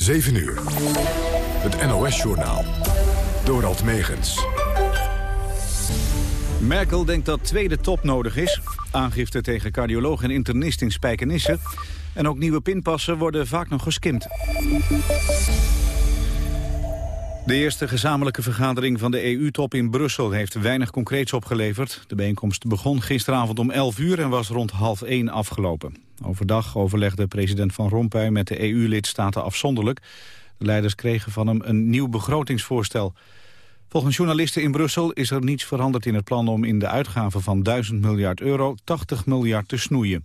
7 uur. Het NOS-journaal. Dorald Megens. Merkel denkt dat tweede top nodig is. Aangifte tegen cardioloog en internist in Spijkenisse. En ook nieuwe pinpassen worden vaak nog geskimd. De eerste gezamenlijke vergadering van de EU-top in Brussel heeft weinig concreets opgeleverd. De bijeenkomst begon gisteravond om 11 uur en was rond half 1 afgelopen. Overdag overlegde president Van Rompuy met de EU-lidstaten afzonderlijk. De leiders kregen van hem een nieuw begrotingsvoorstel. Volgens journalisten in Brussel is er niets veranderd in het plan om in de uitgaven van 1000 miljard euro 80 miljard te snoeien.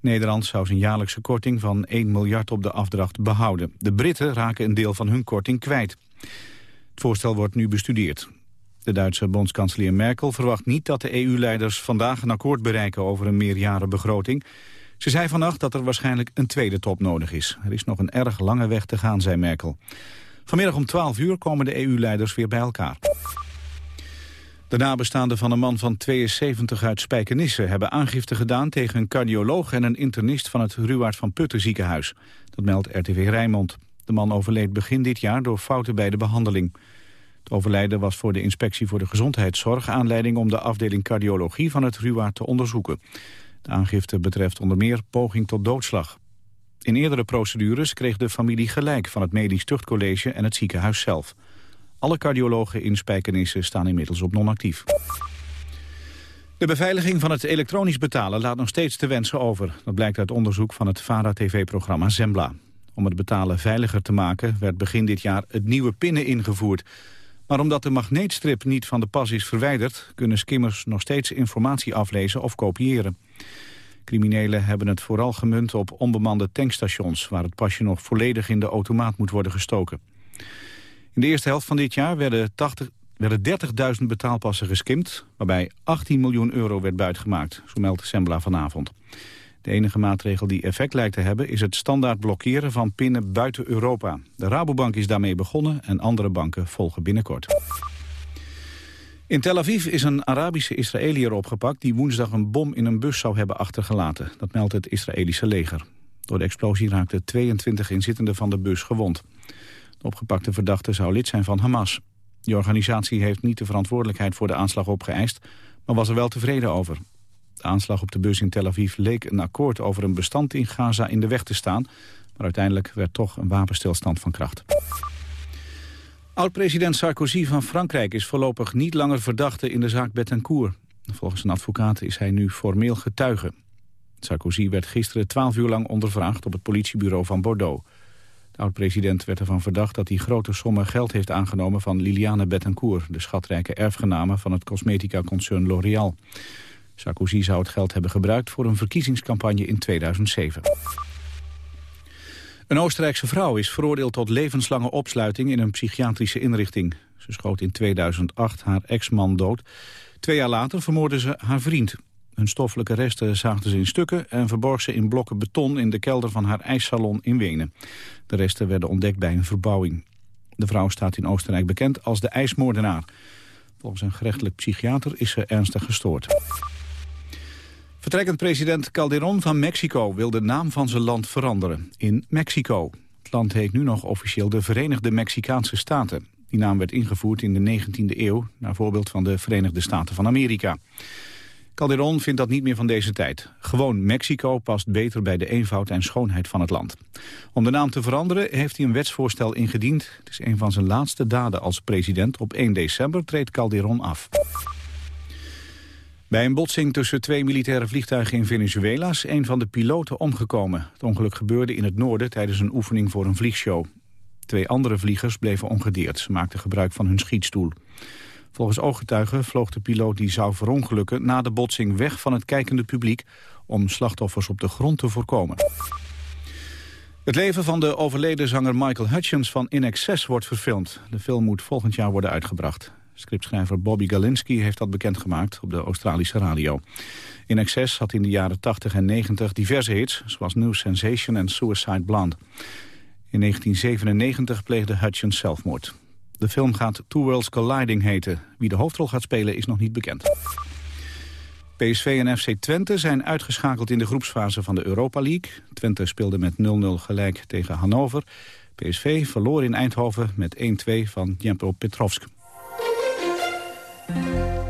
Nederland zou zijn jaarlijkse korting van 1 miljard op de afdracht behouden. De Britten raken een deel van hun korting kwijt. Het voorstel wordt nu bestudeerd. De Duitse bondskanselier Merkel verwacht niet dat de EU-leiders vandaag een akkoord bereiken over een meerjarenbegroting. Ze zei vannacht dat er waarschijnlijk een tweede top nodig is. Er is nog een erg lange weg te gaan, zei Merkel. Vanmiddag om 12 uur komen de EU-leiders weer bij elkaar. De nabestaanden van een man van 72 uit Spijkenisse hebben aangifte gedaan tegen een cardioloog en een internist van het Ruwaard van Putten ziekenhuis. Dat meldt RTV Rijnmond. De man overleed begin dit jaar door fouten bij de behandeling. Het overlijden was voor de Inspectie voor de Gezondheidszorg aanleiding om de afdeling cardiologie van het Ruwaard te onderzoeken. De aangifte betreft onder meer poging tot doodslag. In eerdere procedures kreeg de familie gelijk van het Medisch Tuchtcollege en het ziekenhuis zelf. Alle cardiologen in Spijkenisse staan inmiddels op non-actief. De beveiliging van het elektronisch betalen laat nog steeds te wensen over. Dat blijkt uit onderzoek van het VARA-tv-programma Zembla. Om het betalen veiliger te maken werd begin dit jaar het nieuwe pinnen ingevoerd. Maar omdat de magneetstrip niet van de pas is verwijderd... kunnen skimmers nog steeds informatie aflezen of kopiëren. Criminelen hebben het vooral gemunt op onbemande tankstations... waar het pasje nog volledig in de automaat moet worden gestoken. In de eerste helft van dit jaar werden, werden 30.000 betaalpassen geskimd... waarbij 18 miljoen euro werd buitgemaakt, zo meldt Sembla vanavond. De enige maatregel die effect lijkt te hebben... is het standaard blokkeren van pinnen buiten Europa. De Rabobank is daarmee begonnen en andere banken volgen binnenkort. In Tel Aviv is een Arabische Israëliër opgepakt... die woensdag een bom in een bus zou hebben achtergelaten. Dat meldt het Israëlische leger. Door de explosie raakten 22 inzittenden van de bus gewond. De opgepakte verdachte zou lid zijn van Hamas. Die organisatie heeft niet de verantwoordelijkheid voor de aanslag opgeëist... maar was er wel tevreden over. De aanslag op de bus in Tel Aviv leek een akkoord over een bestand in Gaza in de weg te staan. Maar uiteindelijk werd toch een wapenstilstand van kracht. Oud-president Sarkozy van Frankrijk is voorlopig niet langer verdachte in de zaak Bettencourt. Volgens een advocaat is hij nu formeel getuige. Sarkozy werd gisteren twaalf uur lang ondervraagd op het politiebureau van Bordeaux. De oud-president werd ervan verdacht dat hij grote sommen geld heeft aangenomen van Liliane Bettencourt, de schatrijke erfgename van het cosmetica-concern L'Oréal. Sarkozy zou het geld hebben gebruikt voor een verkiezingscampagne in 2007. Een Oostenrijkse vrouw is veroordeeld tot levenslange opsluiting in een psychiatrische inrichting. Ze schoot in 2008 haar ex-man dood. Twee jaar later vermoordde ze haar vriend. Hun stoffelijke resten zaagden ze in stukken en verborg ze in blokken beton in de kelder van haar ijssalon in Wenen. De resten werden ontdekt bij een verbouwing. De vrouw staat in Oostenrijk bekend als de ijsmoordenaar. Volgens een gerechtelijk psychiater is ze ernstig gestoord. Vertrekkend president Calderon van Mexico wil de naam van zijn land veranderen in Mexico. Het land heet nu nog officieel de Verenigde Mexicaanse Staten. Die naam werd ingevoerd in de 19e eeuw, naar voorbeeld van de Verenigde Staten van Amerika. Calderon vindt dat niet meer van deze tijd. Gewoon Mexico past beter bij de eenvoud en schoonheid van het land. Om de naam te veranderen heeft hij een wetsvoorstel ingediend. Het is een van zijn laatste daden als president. Op 1 december treedt Calderon af. Bij een botsing tussen twee militaire vliegtuigen in Venezuela is een van de piloten omgekomen. Het ongeluk gebeurde in het noorden tijdens een oefening voor een vliegshow. Twee andere vliegers bleven ongedeerd. Ze maakten gebruik van hun schietstoel. Volgens ooggetuigen vloog de piloot die zou verongelukken... na de botsing weg van het kijkende publiek... om slachtoffers op de grond te voorkomen. Het leven van de overleden zanger Michael Hutchins van In Excess wordt verfilmd. De film moet volgend jaar worden uitgebracht. Scriptschrijver Bobby Galinsky heeft dat bekendgemaakt op de Australische radio. In Excess had in de jaren 80 en 90 diverse hits, zoals New Sensation en Suicide Blonde. In 1997 pleegde Hutchins zelfmoord. De film gaat Two Worlds Colliding heten. Wie de hoofdrol gaat spelen is nog niet bekend. PSV en FC Twente zijn uitgeschakeld in de groepsfase van de Europa League. Twente speelde met 0-0 gelijk tegen Hannover. PSV verloor in Eindhoven met 1-2 van Dnipro Petrovsk.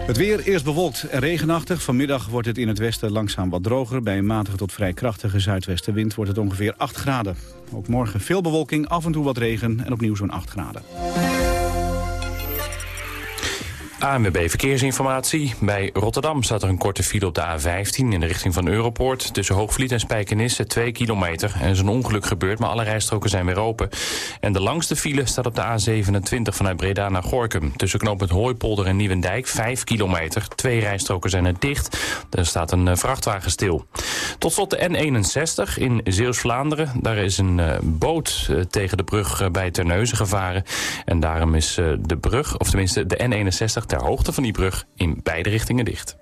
Het weer eerst bewolkt en regenachtig. Vanmiddag wordt het in het westen langzaam wat droger. Bij een matige tot vrij krachtige zuidwestenwind wordt het ongeveer 8 graden. Ook morgen veel bewolking, af en toe wat regen en opnieuw zo'n 8 graden. ANWB Verkeersinformatie. Bij Rotterdam staat er een korte file op de A15 in de richting van Europoort. Tussen Hoogvliet en Spijkenisse 2 kilometer. Er is een ongeluk gebeurd, maar alle rijstroken zijn weer open. En de langste file staat op de A27 vanuit Breda naar Gorkum. Tussen knooppunt Hooipolder en Nieuwendijk 5 kilometer. Twee rijstroken zijn er dicht. Er staat een eh, vrachtwagen stil. Tot slot de N61 in Zeeuws-Vlaanderen. Daar is een uh, boot uh, tegen de brug bij Terneuzen gevaren. En daarom is de brug, of tenminste de N61 ter hoogte van die brug in beide richtingen dicht.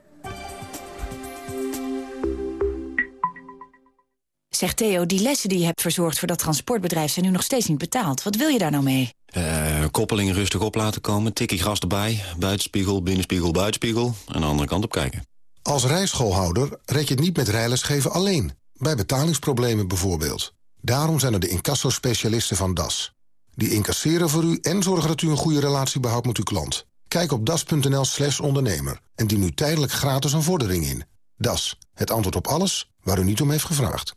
Zeg Theo, die lessen die je hebt verzorgd voor dat transportbedrijf... zijn nu nog steeds niet betaald. Wat wil je daar nou mee? Uh, koppeling rustig op laten komen, tikkie gras erbij... buitenspiegel, binnenspiegel, buitenspiegel... en de andere kant op kijken. Als rijschoolhouder red je het niet met rijlesgeven alleen. Bij betalingsproblemen bijvoorbeeld. Daarom zijn er de incassospecialisten van DAS. Die incasseren voor u en zorgen dat u een goede relatie behoudt met uw klant. Kijk op das.nl slash ondernemer en dien nu tijdelijk gratis een vordering in. Das, het antwoord op alles waar u niet om heeft gevraagd.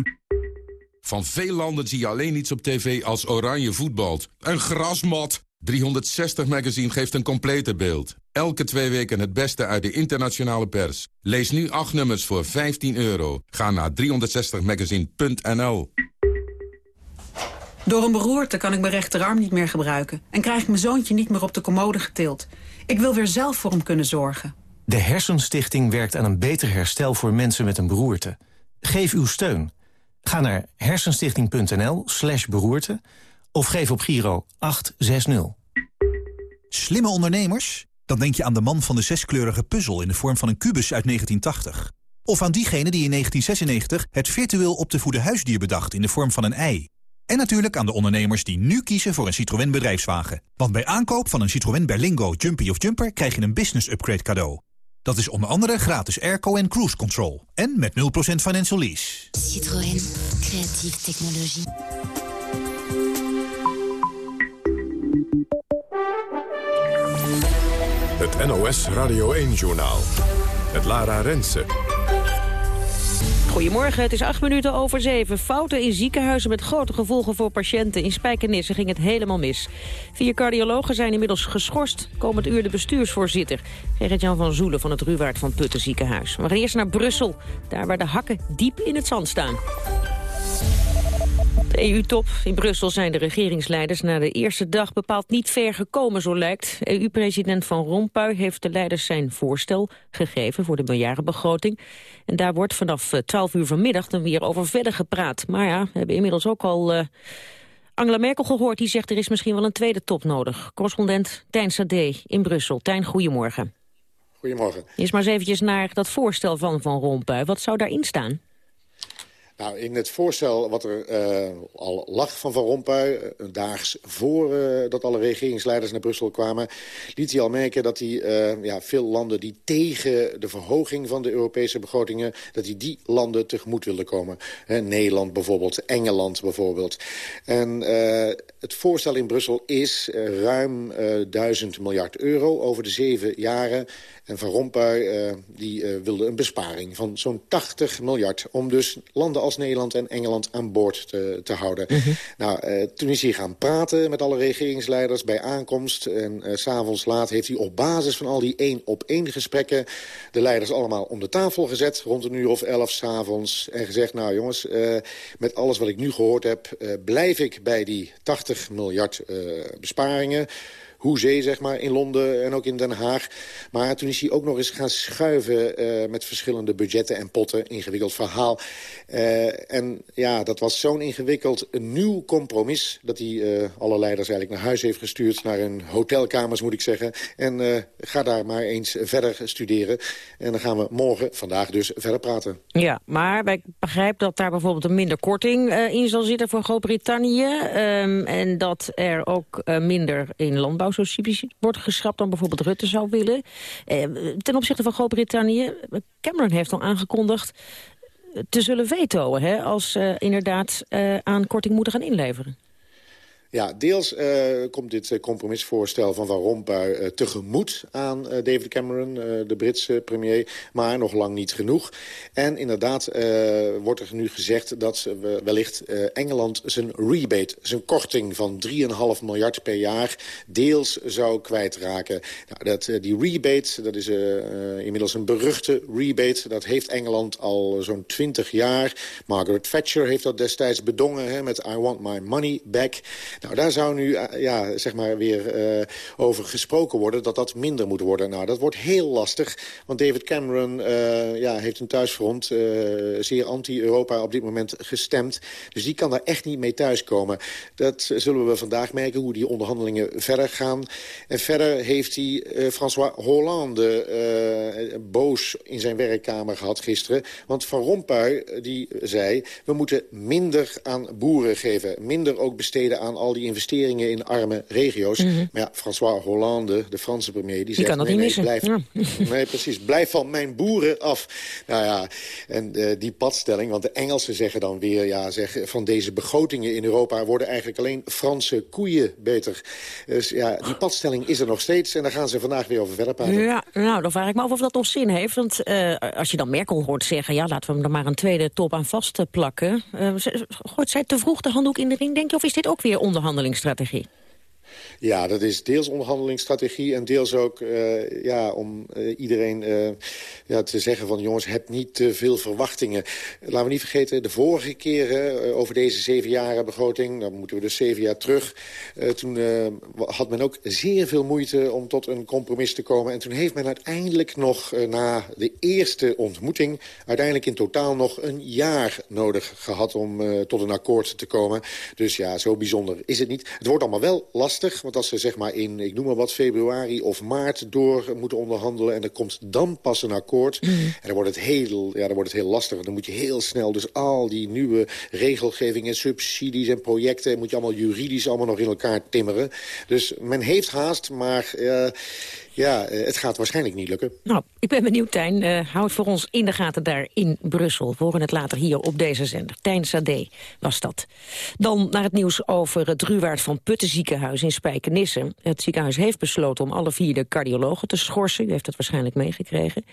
Van veel landen zie je alleen iets op tv als oranje voetbalt. Een grasmat! 360 Magazine geeft een complete beeld. Elke twee weken het beste uit de internationale pers. Lees nu acht nummers voor 15 euro. Ga naar 360magazine.nl Door een beroerte kan ik mijn rechterarm niet meer gebruiken... en krijg ik mijn zoontje niet meer op de commode getild. Ik wil weer zelf voor hem kunnen zorgen. De Hersenstichting werkt aan een beter herstel voor mensen met een beroerte. Geef uw steun. Ga naar hersenstichting.nl slash beroerte of geef op Giro 860. Slimme ondernemers? Dan denk je aan de man van de zeskleurige puzzel in de vorm van een kubus uit 1980. Of aan diegene die in 1996 het virtueel op te voeden huisdier bedacht in de vorm van een ei. En natuurlijk aan de ondernemers die nu kiezen voor een Citroën bedrijfswagen. Want bij aankoop van een Citroën Berlingo, Jumpy of Jumper krijg je een business upgrade cadeau. Dat is onder andere gratis airco en cruise control. En met 0% financial lease. Citroën. Creatieve technologie. Het NOS Radio 1-journaal. Het Lara Rensen. Goedemorgen, het is acht minuten over zeven. Fouten in ziekenhuizen met grote gevolgen voor patiënten. In Spijkenisse ging het helemaal mis. Vier cardiologen zijn inmiddels geschorst. Komend uur de bestuursvoorzitter. Gerrit-Jan van Zoelen van het Ruwaard van Putten ziekenhuis. We gaan eerst naar Brussel. Daar waar de hakken diep in het zand staan. De EU-top in Brussel zijn de regeringsleiders na de eerste dag bepaald niet ver gekomen, zo lijkt. EU-president Van Rompuy heeft de leiders zijn voorstel gegeven voor de miljardenbegroting. En daar wordt vanaf 12 uur vanmiddag dan weer over verder gepraat. Maar ja, we hebben inmiddels ook al uh, Angela Merkel gehoord. Die zegt er is misschien wel een tweede top nodig. Correspondent Tijn Sade in Brussel. Tijn, goedemorgen. Goedemorgen. Eerst maar eens eventjes naar dat voorstel van Van Rompuy. Wat zou daarin staan? Nou, in het voorstel wat er uh, al lag van Van Rompuy... Uh, daags voor uh, dat alle regeringsleiders naar Brussel kwamen... liet hij al merken dat hij ja, veel landen die tegen de verhoging van de Europese begrotingen... dat hij die landen tegemoet wilde komen. Nederland bijvoorbeeld, Engeland bijvoorbeeld. En het voorstel in Brussel is ruim duizend miljard euro over de zeven jaren... En Van Rompuy uh, die, uh, wilde een besparing van zo'n 80 miljard... om dus landen als Nederland en Engeland aan boord te, te houden. Mm -hmm. Nou, uh, toen is hij gaan praten met alle regeringsleiders bij aankomst. En s s'avonds laat heeft hij op basis van al die één-op-één gesprekken... de leiders allemaal om de tafel gezet, rond een uur of elf s'avonds. En gezegd, nou jongens, met alles wat ik nu gehoord heb... blijf ik bij die 80 miljard besparingen... hoezee, zeg maar, in Londen en ook in Den Haag. Maar toen is hij ook nog eens gaan schuiven uh, met verschillende budgetten en potten. Ingewikkeld verhaal. Uh, en ja, dat was zo'n ingewikkeld nieuw compromis... dat hij uh, alle leiders eigenlijk naar huis heeft gestuurd. Naar hun hotelkamers, moet ik zeggen. En ga daar maar eens verder studeren. En dan gaan we morgen, vandaag dus, verder praten. Ja, maar ik begrijp dat daar bijvoorbeeld een minder korting in zal zitten voor Groot-Brittannië. Um, en dat er ook minder in landbouwsubsidies wordt geschrapt dan bijvoorbeeld Rutte zou willen. ten opzichte van Groot-Brittannië, Cameron heeft al aangekondigd te zullen vetoen... Hè, als ze uh, inderdaad uh, aan korting moeten gaan inleveren. Ja, deels uh, komt dit compromisvoorstel van Van Rompuy uh, tegemoet aan David Cameron, de Britse premier, maar nog lang niet genoeg. En inderdaad wordt er nu gezegd dat wellicht Engeland zijn rebate, zijn korting van 3,5 miljard per jaar, deels zou kwijtraken. Nou, dat, die rebate, dat is inmiddels een beruchte rebate, dat heeft Engeland al zo'n 20 jaar. Margaret Thatcher heeft dat destijds bedongen hè, met I want my money back. Nou, daar zou nu uh, ja, zeg maar weer uh, over gesproken worden dat dat minder moet worden. Nou, dat wordt heel lastig, want David Cameron uh, ja, heeft een thuisfront zeer anti-Europa op dit moment gestemd. Dus die kan daar echt niet mee thuiskomen. Dat zullen we vandaag merken, hoe die onderhandelingen verder gaan. En verder heeft hij François Hollande boos in zijn werkkamer gehad gisteren. Want Van Rompuy die zei, we moeten minder aan boeren geven. Minder ook besteden aan al die investeringen in arme regio's. Mm -hmm. Maar ja, François Hollande, de Franse premier, die, die zegt... kan dat nee, niet nee. Blijf, ja. nee, precies. Blijf van mijn boeren af. Nou ja, en uh, die padstelling, want de Engelsen zeggen dan weer... ja, zeg, van deze begrotingen in Europa worden eigenlijk alleen Franse koeien beter. Dus ja, die padstelling is er nog steeds en daar gaan ze vandaag weer over verder praten. Ja, nou, dan vraag ik me af of dat nog zin heeft. Want uh, als je dan Merkel hoort zeggen... ja, laten we hem er maar een tweede top aan vastplakken... Uh, gooit zij te vroeg de handdoek in de ring, denk je? Of is dit ook weer onderhandelingsstrategie? Ja, dat is deels onderhandelingsstrategie en deels ook uh, ja, om uh, iedereen uh, ja, te zeggen van... jongens, heb niet te veel verwachtingen. Laten we niet vergeten, de vorige keren over deze zevenjaren begroting... dan moeten we dus zeven jaar terug... toen had men ook zeer veel moeite om tot een compromis te komen. En toen heeft men uiteindelijk nog na de eerste ontmoeting... uiteindelijk in totaal nog een jaar nodig gehad om tot een akkoord te komen. Dus ja, zo bijzonder is het niet. Het wordt allemaal wel lastig, want als ze zeg maar in, ik noem maar wat, februari of maart door moeten onderhandelen... en er komt dan pas een akkoord, mm. en dan wordt, het heel, ja, dan wordt het heel lastig. Dan moet je heel snel dus al die nieuwe regelgeving en subsidies en projecten... moet je allemaal juridisch allemaal nog in elkaar timmeren. Dus men heeft haast, maar... Uh, ja, het gaat waarschijnlijk niet lukken. Nou, ik ben benieuwd, Tijn. Uh, houd voor ons in de gaten daar in Brussel. We horen het later hier op deze zender. Tijn Sade was dat. Dan naar het nieuws over het Ruwaard van Putten ziekenhuis in Spijkenisse. Het ziekenhuis heeft besloten om alle vier de cardiologen te schorsen. U heeft het waarschijnlijk meegekregen.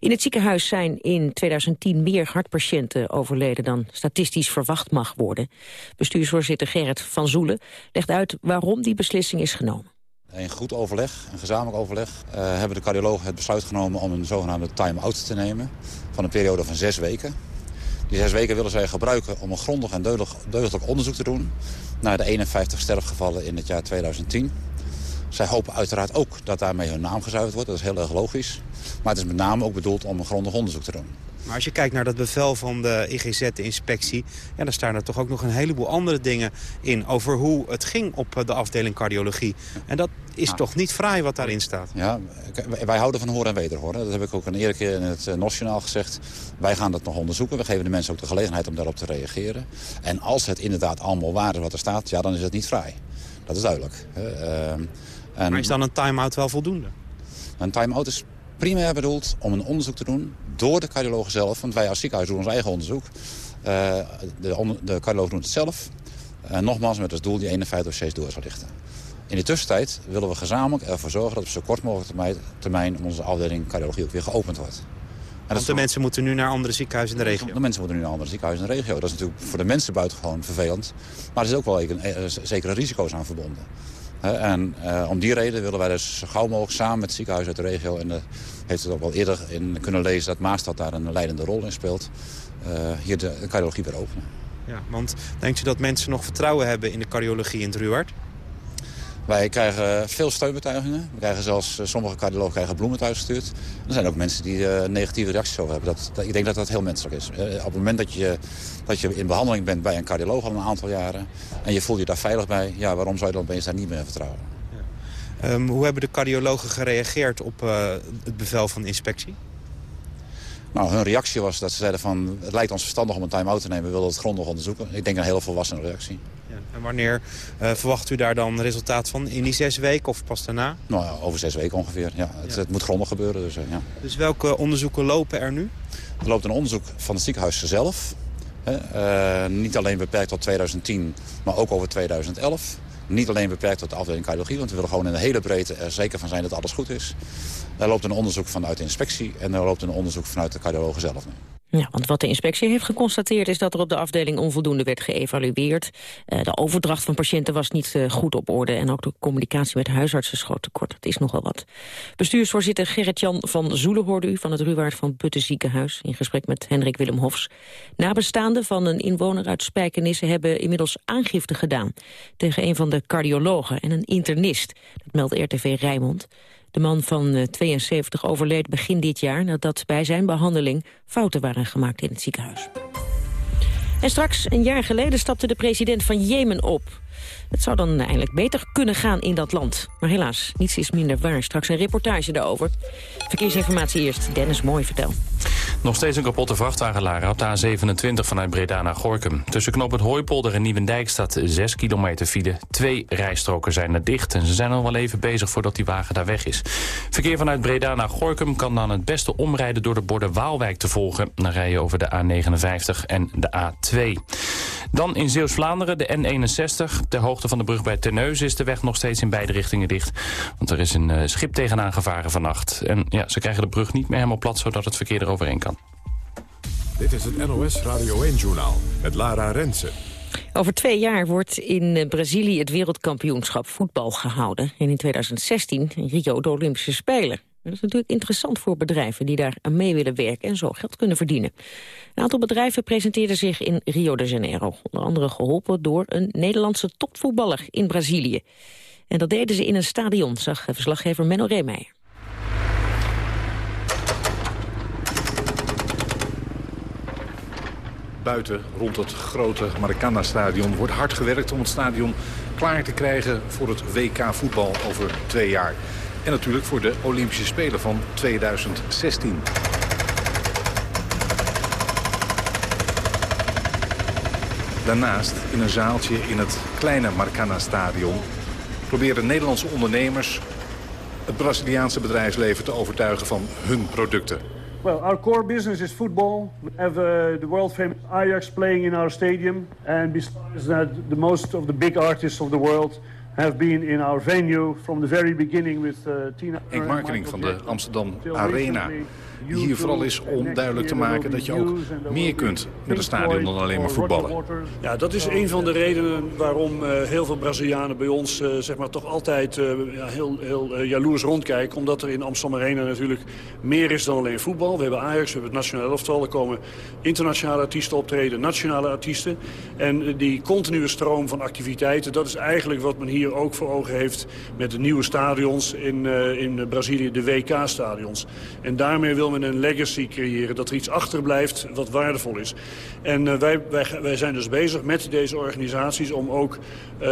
In het ziekenhuis zijn in 2010 meer hartpatiënten overleden... dan statistisch verwacht mag worden. Bestuursvoorzitter Gerrit van Zoelen legt uit waarom die beslissing is genomen. In goed overleg, een gezamenlijk overleg, uh, hebben de cardiologen het besluit genomen om een zogenaamde time-out te nemen van een periode van zes weken. Die zes weken willen zij gebruiken om een grondig en deugdelijk onderzoek te doen naar de 51 sterfgevallen in het jaar 2010. Zij hopen uiteraard ook dat daarmee hun naam gezuiverd wordt, dat is heel erg logisch. Maar het is met name ook bedoeld om een grondig onderzoek te doen. Maar als je kijkt naar dat bevel van de IGZ, de inspectie... Ja, dan staan er toch ook nog een heleboel andere dingen in... over hoe het ging op de afdeling cardiologie. En dat is toch niet fraai wat daarin staat? Ja, wij houden van horen en wederhoren. Dat heb ik ook een eerder keer in het Nationaal gezegd. Wij gaan dat nog onderzoeken. We geven de mensen ook de gelegenheid om daarop te reageren. En als het inderdaad allemaal waar is wat er staat... ja, dan is het niet fraai. Dat is duidelijk. Uh, en... Maar is dan een time-out wel voldoende? Een time-out is primair bedoeld om een onderzoek te doen door de cardiologen zelf. Want wij als ziekenhuis doen ons eigen onderzoek. Uh, de, de cardiologen doen het zelf. Uh, nogmaals met als doel die 51 dossiers door zal lichten. In de tussentijd willen we gezamenlijk ervoor zorgen dat op zo kort mogelijk termijn, onze afdeling cardiologie ook weer geopend wordt. En Want de mensen moeten nu naar andere ziekenhuizen in de regio? De mensen moeten nu naar andere ziekenhuizen in de regio. Dat is natuurlijk voor de mensen buitengewoon vervelend. Maar er is ook wel een, een, zekere risico's aan verbonden. En uh, om die reden willen wij dus zo gauw mogelijk samen met het ziekenhuis uit de regio... en uh, heeft het ook wel eerder in kunnen lezen dat Maastad daar een leidende rol in speelt... Uh, hier de, cardiologie weer openen. Ja, want denkt u dat mensen nog vertrouwen hebben in de cardiologie in Druard? Wij krijgen veel steunbetuigingen. We krijgen zelfs, eh, sommige cardiologen krijgen bloemen thuisgestuurd. Er zijn ook mensen die negatieve reacties over hebben. Dat, ik denk dat dat heel menselijk is. Op het moment dat je, dat je in behandeling bent bij een cardioloog al een aantal jaren... en je voelt je daar veilig bij, ja, waarom zou je dan opeens daar niet meer vertrouwen? Ja. Um, hoe hebben de cardiologen gereageerd op uh, het bevel van de inspectie? Nou, hun reactie was dat ze zeiden van... het lijkt ons verstandig om een time-out te nemen. We willen het grondig onderzoeken. Ik denk een hele volwassen reactie. Ja. En wanneer uh, verwacht u daar dan resultaat van? In die zes weken of pas daarna? Nou ja, over zes weken ongeveer. Ja, het, ja. het moet grondig gebeuren. Dus, uh, ja. dus welke onderzoeken lopen er nu? Er loopt een onderzoek van het ziekenhuis zelf. Uh, niet alleen beperkt tot 2010, maar ook over 2011. Niet alleen beperkt tot de afdeling cardiologie, want we willen gewoon in de hele breedte er zeker van zijn dat alles goed is. Daar loopt een onderzoek vanuit de inspectie en er loopt een onderzoek vanuit de cardiologen zelf. Ja, want wat de inspectie heeft geconstateerd is dat er op de afdeling onvoldoende werd geëvalueerd. Uh, de overdracht van patiënten was niet uh, goed op orde en ook de communicatie met huisartsen schoot tekort. Dat is nogal wat. Bestuursvoorzitter Gerrit-Jan van Zoelen hoorde u van het Ruwaard van Putten ziekenhuis in gesprek met Hendrik Willem Hofs. Nabestaanden van een inwoner uit Spijkenisse hebben inmiddels aangifte gedaan tegen een van de cardiologen en een internist. Dat meldt RTV Rijnmond. De man van 72 overleed begin dit jaar nadat bij zijn behandeling fouten waren gemaakt in het ziekenhuis. En straks, een jaar geleden, stapte de president van Jemen op. Het zou dan eindelijk beter kunnen gaan in dat land. Maar helaas, niets is minder waar. Straks een reportage daarover. Verkeersinformatie eerst. Dennis Mooi, vertel. Nog steeds een kapotte vrachtwagenlager op de A27 vanuit Breda naar Gorkum. Tussen Knoop het Hooipolder en Nieuwendijk staat 6 kilometer file. Twee rijstroken zijn er dicht en ze zijn al wel even bezig voordat die wagen daar weg is. Verkeer vanuit Breda naar Gorkum kan dan het beste omrijden door de borden Waalwijk te volgen. Dan rij je over de A59 en de A2. Dan in Zeeuws-Vlaanderen de N61. Ter hoogte van de brug bij Terneuzen is de weg nog steeds in beide richtingen dicht. Want er is een uh, schip tegenaan gevaren vannacht. En ja, ze krijgen de brug niet meer helemaal plat, zodat het verkeer eroverheen kan. Dit is het NOS Radio 1-journaal met Lara Rensen. Over twee jaar wordt in Brazilië het wereldkampioenschap voetbal gehouden. En in 2016 in Rio de Olympische Spelen. Dat is natuurlijk interessant voor bedrijven die daar mee willen werken en zo geld kunnen verdienen. Een aantal bedrijven presenteerden zich in Rio de Janeiro. Onder andere geholpen door een Nederlandse topvoetballer in Brazilië. En dat deden ze in een stadion, zag verslaggever Menno Reemeijer. Buiten, rond het grote Maracana-stadion, wordt hard gewerkt om het stadion klaar te krijgen voor het WK voetbal over twee jaar. En natuurlijk voor de Olympische Spelen van 2016. Daarnaast, in een zaaltje in het kleine Maracana-stadion... proberen Nederlandse ondernemers het Braziliaanse bedrijfsleven te overtuigen van hun producten. Well, our core business is football. We have uh, the world famous Ajax playing in our stadium. And besides that, the most of the big artists of the world have been in our venue from the very beginning with uh, Tina. Henk Markeling van de Amsterdam Arena. Die hier vooral is om duidelijk te maken dat je ook meer kunt met een stadion dan alleen maar voetballen. Ja, dat is een van de redenen waarom uh, heel veel Brazilianen bij ons uh, zeg maar toch altijd uh, ja, heel, heel jaloers rondkijken. Omdat er in Amsterdam Arena natuurlijk meer is dan alleen voetbal. We hebben Ajax, we hebben het nationale elftal. Er komen internationale artiesten optreden, nationale artiesten. En die continue stroom van activiteiten, dat is eigenlijk wat men hier ook voor ogen heeft met de nieuwe stadions in, in Brazilië, de WK-stadions. En daarmee wil men een legacy creëren. Dat er iets achterblijft wat waardevol is. En uh, wij, wij, wij zijn dus bezig met deze organisaties om ook uh,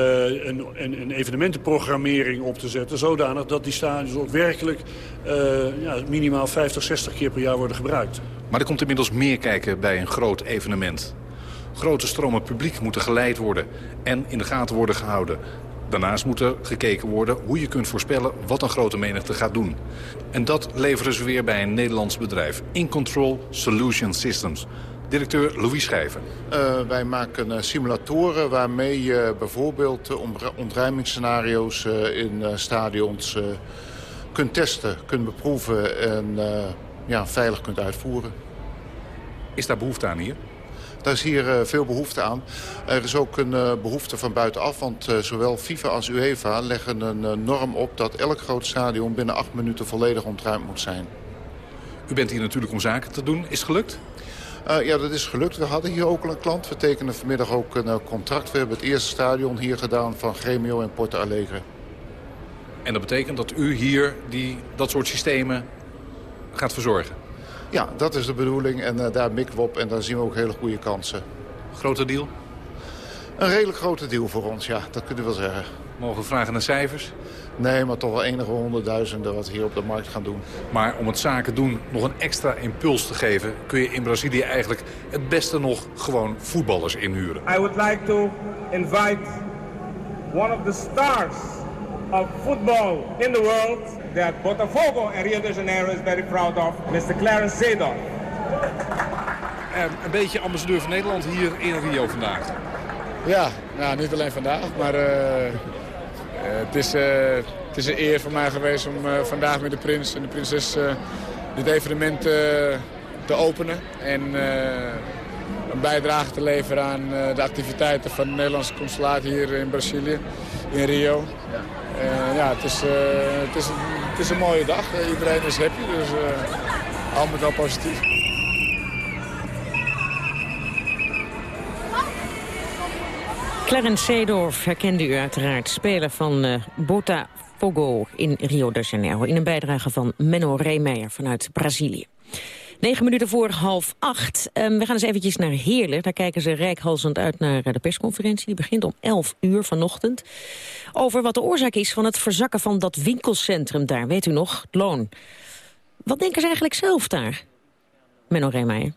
een, een, een, evenementenprogrammering op te zetten. Zodanig dat die stadions ook werkelijk uh, ja, minimaal 50, 60 keer per jaar worden gebruikt. Maar er komt inmiddels meer kijken bij een groot evenement. Grote stromen publiek moeten geleid worden en in de gaten worden gehouden. Daarnaast moet er gekeken worden hoe je kunt voorspellen wat een grote menigte gaat doen. En dat leveren ze weer bij een Nederlands bedrijf. In Control Solution Systems. Directeur Louis Schijven. Uh, wij maken uh, simulatoren waarmee je bijvoorbeeld uh, ontruimingsscenario's in stadions kunt testen, kunt beproeven en ja, veilig kunt uitvoeren. Is daar behoefte aan hier? Daar is hier uh, veel behoefte aan. Er is ook een uh, behoefte van buitenaf, want uh, zowel FIFA als UEFA leggen een norm op... dat elk groot stadion binnen acht minuten volledig ontruimd moet zijn. U bent hier natuurlijk om zaken te doen. Is het gelukt? ja, dat is gelukt. We hadden hier ook een klant. We tekenen vanmiddag ook een contract. We hebben het eerste stadion hier gedaan van Gremio en Porto Alegre. En dat betekent dat u hier die, dat soort systemen gaat verzorgen? Ja, dat is de bedoeling en daar mikken we op en daar zien we ook hele goede kansen. Grote deal? Een redelijk grote deal voor ons, ja, dat kunnen we wel zeggen. Mogen we vragen naar cijfers? Nee, maar toch wel enige honderdduizenden wat we hier op de markt gaan doen. Maar om het zaken doen nog een extra impuls te geven... kun je in Brazilië eigenlijk het beste nog gewoon voetballers inhuren. I would like to invite one of the stars of football in the world... that Botafogo and Rio de Janeiro is very proud of, Mr. Clarence Seedorf. een beetje ambassadeur van Nederland hier in Rio vandaag. Ja, nou, niet alleen vandaag, maar uh, het, is, uh, het is een eer voor mij geweest om uh, vandaag met de prins en de prinses dit evenement te openen. En een bijdrage te leveren aan de activiteiten van het Nederlandse consulaat hier in Brazilië, in Rio. Ja, het is, het, is het is een mooie dag. iedereen is happy, dus al met al positief. Clarence Seedorf herkende u uiteraard, speler van uh, Botafogo in Rio de Janeiro... in een bijdrage van Menno Reemeijer vanuit Brazilië. Negen minuten voor half acht. Um, we gaan eens eventjes naar Heerlen. Daar kijken ze rijkhalsend uit naar de persconferentie. Die begint om elf uur vanochtend. Over wat de oorzaak is van het verzakken van dat winkelcentrum daar. Weet u nog, het loon. Wat denken ze eigenlijk zelf daar? Menno Reemeijer.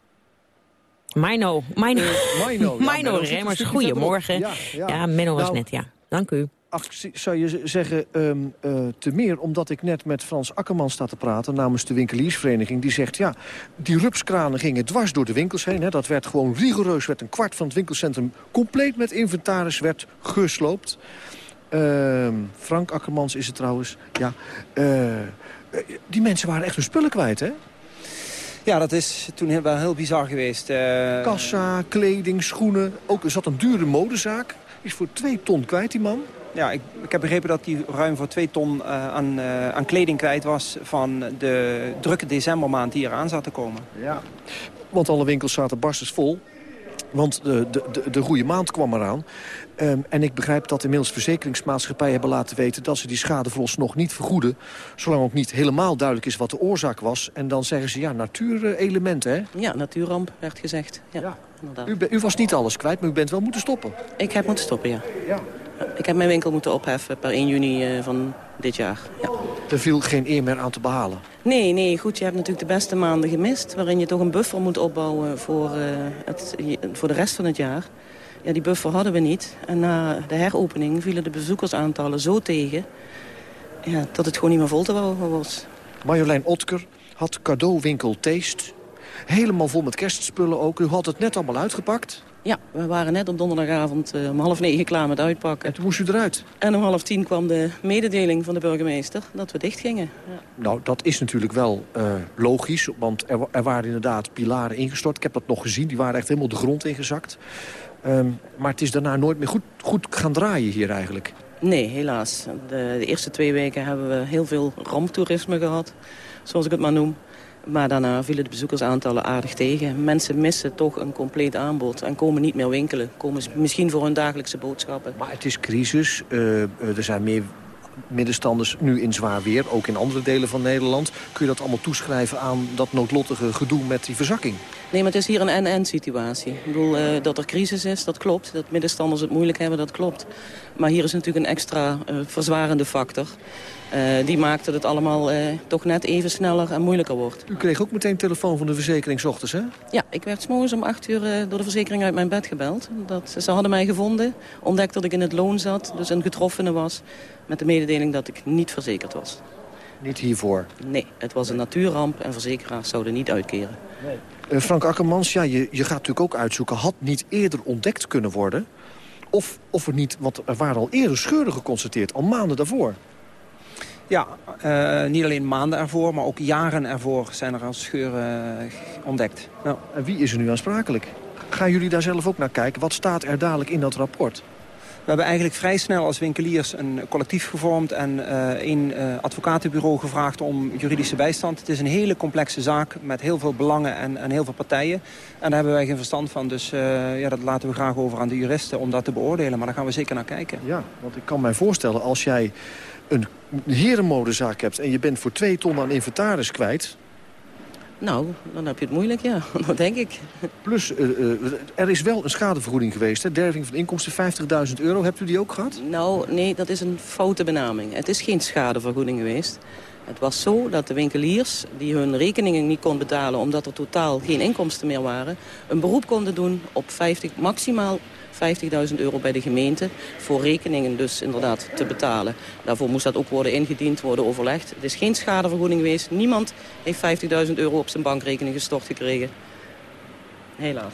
Mino, Mino, uh, Mino, ja, Mino Remmers, goedemorgen. Ja, ja. ja, Menno was nou, net, ja. Dank u. Ach, zou je zeggen, um, uh, te meer omdat ik net met Frans Akkerman sta te praten... namens de winkeliersvereniging, die zegt... ja, die rupskranen gingen dwars door de winkels heen. Hè. Dat werd gewoon rigoureus, werd een kwart van het winkelcentrum... compleet met inventaris werd gesloopt. Uh, Frank Akkermans is het trouwens, ja. Uh, die mensen waren echt hun spullen kwijt, hè? Ja, dat is toen wel heel bizar geweest. Uh... Kassa, kleding, schoenen. Ook er zat een dure modezaak. Is voor twee ton kwijt, die man. Ja, ik, ik heb begrepen dat hij ruim voor twee ton uh, aan, uh, aan kleding kwijt was... van de drukke decembermaand die eraan zat te komen. Ja, want alle winkels zaten barstens vol. Want de, de, de, de goede maand kwam eraan. Um, en ik begrijp dat inmiddels verzekeringsmaatschappijen hebben laten weten... dat ze die schade vooralsnog niet vergoeden... zolang ook niet helemaal duidelijk is wat de oorzaak was. En dan zeggen ze, ja, natuurelementen, hè? Ja, natuurramp, werd gezegd. Ja, ja. U, u, was niet alles kwijt, maar u bent wel moeten stoppen. Ik heb moeten stoppen, ja. ja. Ik heb mijn winkel moeten opheffen per 1 juni uh, van dit jaar. Ja. Er viel geen eer meer aan te behalen? Nee, nee, goed. Je hebt natuurlijk de beste maanden gemist... waarin je toch een buffer moet opbouwen voor, uh, het, voor de rest van het jaar. Ja, die buffer hadden we niet. En na de heropening vielen de bezoekersaantallen zo tegen... Ja, dat het gewoon niet meer vol te houden was. Marjolein Otker had cadeauwinkel Taste. Helemaal vol met kerstspullen ook. U had het net allemaal uitgepakt. Ja, we waren net op donderdagavond uh, om half negen klaar met uitpakken. En toen moest u eruit? En om half tien kwam de mededeling van de burgemeester dat we dicht gingen. Ja. Nou, dat is natuurlijk wel uh, logisch, want er, er, waren inderdaad pilaren ingestort. Ik heb dat nog gezien, die waren echt helemaal de grond ingezakt. Um, maar het is daarna nooit meer goed, goed gaan draaien hier eigenlijk. Nee, helaas. De, de eerste twee weken hebben we heel veel ramptoerisme gehad, zoals ik het maar noem. Maar daarna vielen de bezoekersaantallen aardig tegen. Mensen missen toch een compleet aanbod en komen niet meer winkelen. Komen misschien voor hun dagelijkse boodschappen. Maar het is crisis. Uh, er zijn meer middenstanders nu in zwaar weer, ook in andere delen van Nederland. Kun je dat allemaal toeschrijven aan dat noodlottige gedoe met die verzakking? Nee, maar het is hier een en-en situatie. Ik bedoel, uh, dat er crisis is, dat klopt. Dat middenstanders het moeilijk hebben, dat klopt. Maar hier is natuurlijk een extra uh, verzwarende factor. Uh, die maakt dat het allemaal uh, toch net even sneller en moeilijker wordt. U kreeg ook meteen telefoon van de verzekering ochtends, hè? Ja, ik werd 's morgens om 8 uur door de verzekering uit mijn bed gebeld. Dat, ze hadden mij gevonden, ontdekt dat ik in het loon zat, dus een getroffene was... met de mededeling dat ik niet verzekerd was. Niet hiervoor? Nee, het was een natuurramp en verzekeraars zouden niet uitkeren. Nee. Frank Akkermans, ja, je, je gaat natuurlijk ook uitzoeken... had niet eerder ontdekt kunnen worden... Of, of er niet, want er waren al eerder scheuren geconstateerd, al maanden daarvoor. Ja, uh, niet alleen maanden ervoor, maar ook jaren ervoor zijn er al scheuren uh, ontdekt. Nou, en wie is er nu aansprakelijk? Gaan jullie daar zelf ook naar kijken? Wat staat er dadelijk in dat rapport? We hebben eigenlijk vrij snel als winkeliers een collectief gevormd... en een uh, advocatenbureau gevraagd om juridische bijstand. Het is een hele complexe zaak met heel veel belangen en, heel veel partijen. En daar hebben wij geen verstand van. Dus uh, ja, dat laten we graag over aan de juristen om dat te beoordelen. Maar daar gaan we zeker naar kijken. Ja, want ik kan mij voorstellen als jij een herenmodezaak hebt... en je bent voor twee ton aan inventaris kwijt... Nou, dan heb je het moeilijk, ja. Dat denk ik. Plus, uh, uh, er is wel een schadevergoeding geweest, hè? Derving van inkomsten, 50.000 euro. Hebt u die ook gehad? Nou, nee, dat is een foute benaming. Het is geen schadevergoeding geweest. Het was zo dat de winkeliers die hun rekeningen niet konden betalen... omdat er totaal geen inkomsten meer waren... een beroep konden doen op 50, maximaal 50.000 euro bij de gemeente voor rekeningen dus inderdaad te betalen. Daarvoor moest dat ook worden ingediend, worden overlegd. Het is geen schadevergoeding geweest. Niemand heeft 50.000 euro op zijn bankrekening gestort gekregen. Helaas.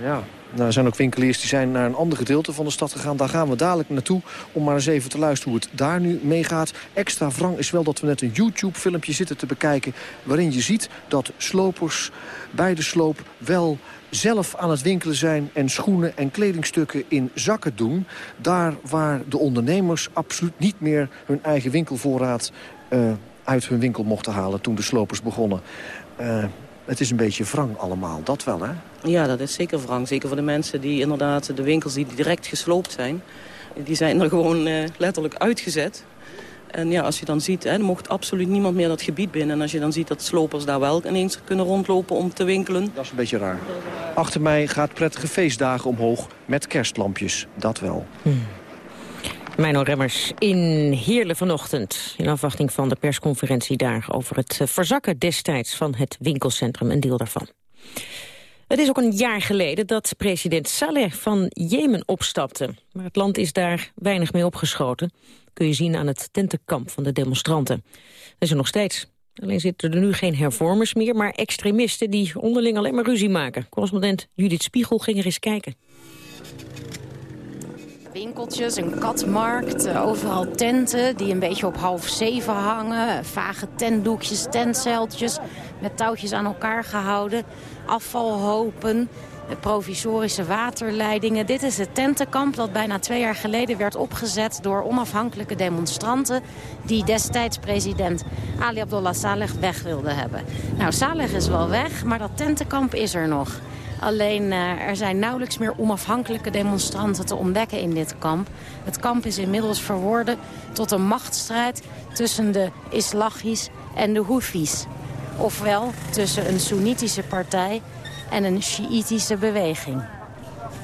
Ja, nou, er zijn ook winkeliers die zijn naar een ander gedeelte van de stad gegaan. Daar gaan we dadelijk naartoe om maar eens even te luisteren hoe het daar nu meegaat. Extra wrang is wel dat we net een YouTube-filmpje zitten te bekijken... waarin je ziet dat slopers bij de sloop wel zelf aan het winkelen zijn en schoenen en kledingstukken in zakken doen. Daar waar de ondernemers absoluut niet meer hun eigen winkelvoorraad uh, uit hun winkel mochten halen toen de slopers begonnen. Uh, het is een beetje wrang allemaal, dat wel hè? Ja, dat is zeker wrang. Zeker voor de mensen die inderdaad, de winkels die direct gesloopt zijn. Die zijn er gewoon uh, letterlijk uitgezet. En ja, als je dan ziet, hè, er mocht absoluut niemand meer dat gebied binnen. En als je dan ziet dat slopers daar wel ineens kunnen rondlopen om te winkelen. Dat is een beetje raar. Achter mij gaat prettige feestdagen omhoog met kerstlampjes. Dat wel. Hmm. Mijn Remmers in Heerlen vanochtend. In afwachting van de persconferentie daar over het verzakken destijds van het winkelcentrum. Een deel daarvan. Het is ook een jaar geleden dat president Saleh van Jemen opstapte. Maar het land is daar weinig mee opgeschoten. Kun je zien aan het tentenkamp van de demonstranten. Dat is er nog steeds. Alleen zitten er nu geen hervormers meer, maar extremisten die onderling alleen maar ruzie maken. Correspondent Judith Spiegel ging er eens kijken. Winkeltjes, een katmarkt, eh, overal tenten die een beetje op half zeven hangen. Vage tentdoekjes, tentzeltjes met touwtjes aan elkaar gehouden. Afvalhopen, provisorische waterleidingen. Dit is het tentenkamp dat bijna twee jaar geleden werd opgezet door onafhankelijke demonstranten die destijds president Ali Abdullah Saleh weg wilden hebben. Nou, Saleh is wel weg, maar dat tentenkamp is er nog. Alleen uh, er zijn nauwelijks meer onafhankelijke demonstranten te ontdekken in dit kamp. Het kamp is inmiddels verworden tot een machtsstrijd tussen de Islachis en de Houthis. Ofwel tussen een Soenitische partij en een Sjiïtische beweging.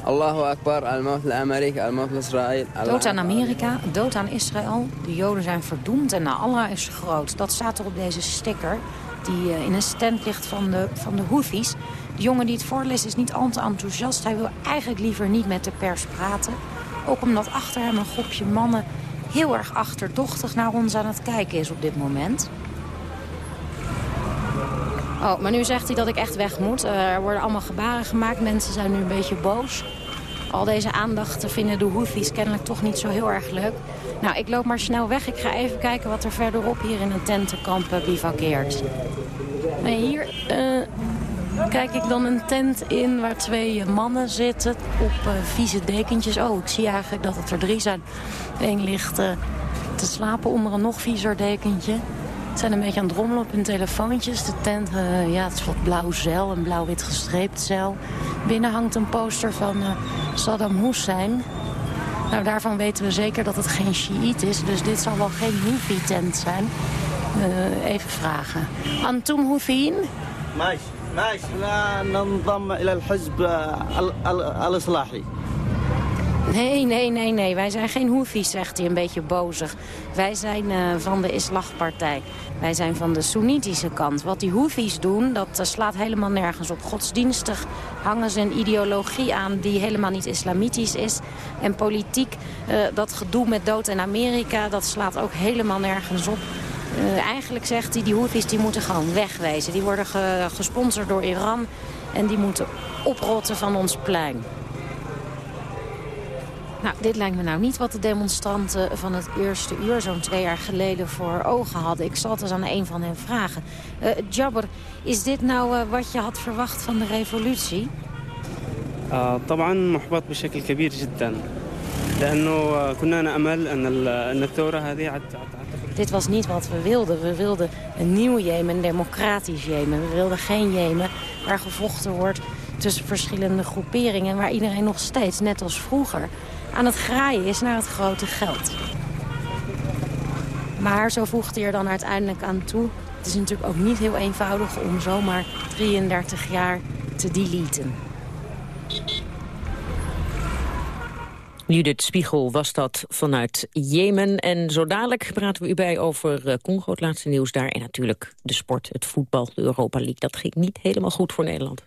Allahu Akbar, al Amerika, al Israël. Dood aan Amerika, dood aan Israël. De Joden zijn verdoemd en Allah is groot. Dat staat er op deze sticker die eh, in een stand ligt van de, van de Houthis. De jongen die het voorleest is niet al te enthousiast. Hij wil eigenlijk liever niet met de pers praten. Ook omdat achter hem een groepje mannen heel erg achterdochtig naar ons aan het kijken is op dit moment. Oh, maar nu zegt hij dat ik echt weg moet. Uh, er worden allemaal gebaren gemaakt. Mensen zijn nu een beetje boos. Al deze aandacht vinden de Houthis kennelijk toch niet zo heel erg leuk. Nou, ik loop maar snel weg. Ik ga even kijken wat er verderop hier in een tentenkamp uh, bivakkeert. Nee, hier uh, kijk ik dan een tent in waar twee mannen zitten op vieze dekentjes. Oh, ik zie eigenlijk dat het er drie zijn. Eén ligt te slapen onder een nog viezer dekentje zijn een beetje aan het rommelen op hun telefoontjes. De tent, eh, ja, het is wat blauw zeil, een blauw-wit gestreept zeil. Binnen hangt een poster van eh, Saddam Hussein. Nou, daarvan weten we zeker dat het geen Shiït is. Dus dit zal wel geen Houthi-tent zijn. Eh, even vragen. Antum Houthiin? Meis, meisje. la nandam ila al-hizb al-islahi. Nee, nee, nee, nee. Wij zijn geen Houthis, zegt hij een beetje bozig. Wij zijn uh, van de Islagpartij. Wij zijn van de Soenitische kant. Wat die Houthis doen, dat uh, slaat helemaal nergens op. Godsdienstig hangen ze een ideologie aan die helemaal niet islamitisch is. En politiek, uh, dat gedoe met dood in Amerika, dat slaat ook helemaal nergens op. Eigenlijk zegt hij, die Houthis die moeten gewoon wegwezen. Die worden ge gesponsord door Iran en die moeten oprotten van ons plein. Nou, dit lijkt me nou niet wat de demonstranten van het eerste uur... zo'n twee jaar geleden voor ogen hadden. Ik zal het eens aan een van hen vragen. Uh, Jabber, is dit nou uh, wat je had verwacht van de revolutie? طبعا محبط بشكل كبير جدا Dit was niet wat we wilden. We wilden een nieuw Jemen, een democratisch Jemen. We wilden geen Jemen waar gevochten wordt tussen verschillende groeperingen... waar iedereen nog steeds, net als vroeger, aan het graaien is naar het grote geld. Maar zo voegt hij er dan uiteindelijk aan toe... het is natuurlijk ook niet heel eenvoudig om zomaar 33 jaar te deleten. Judith Spiegel was dat vanuit Jemen. En zo dadelijk praten we u bij over eh, Congo, het laatste nieuws daar. En natuurlijk de sport, het voetbal, de Europa League. Dat ging niet helemaal goed voor Nederland.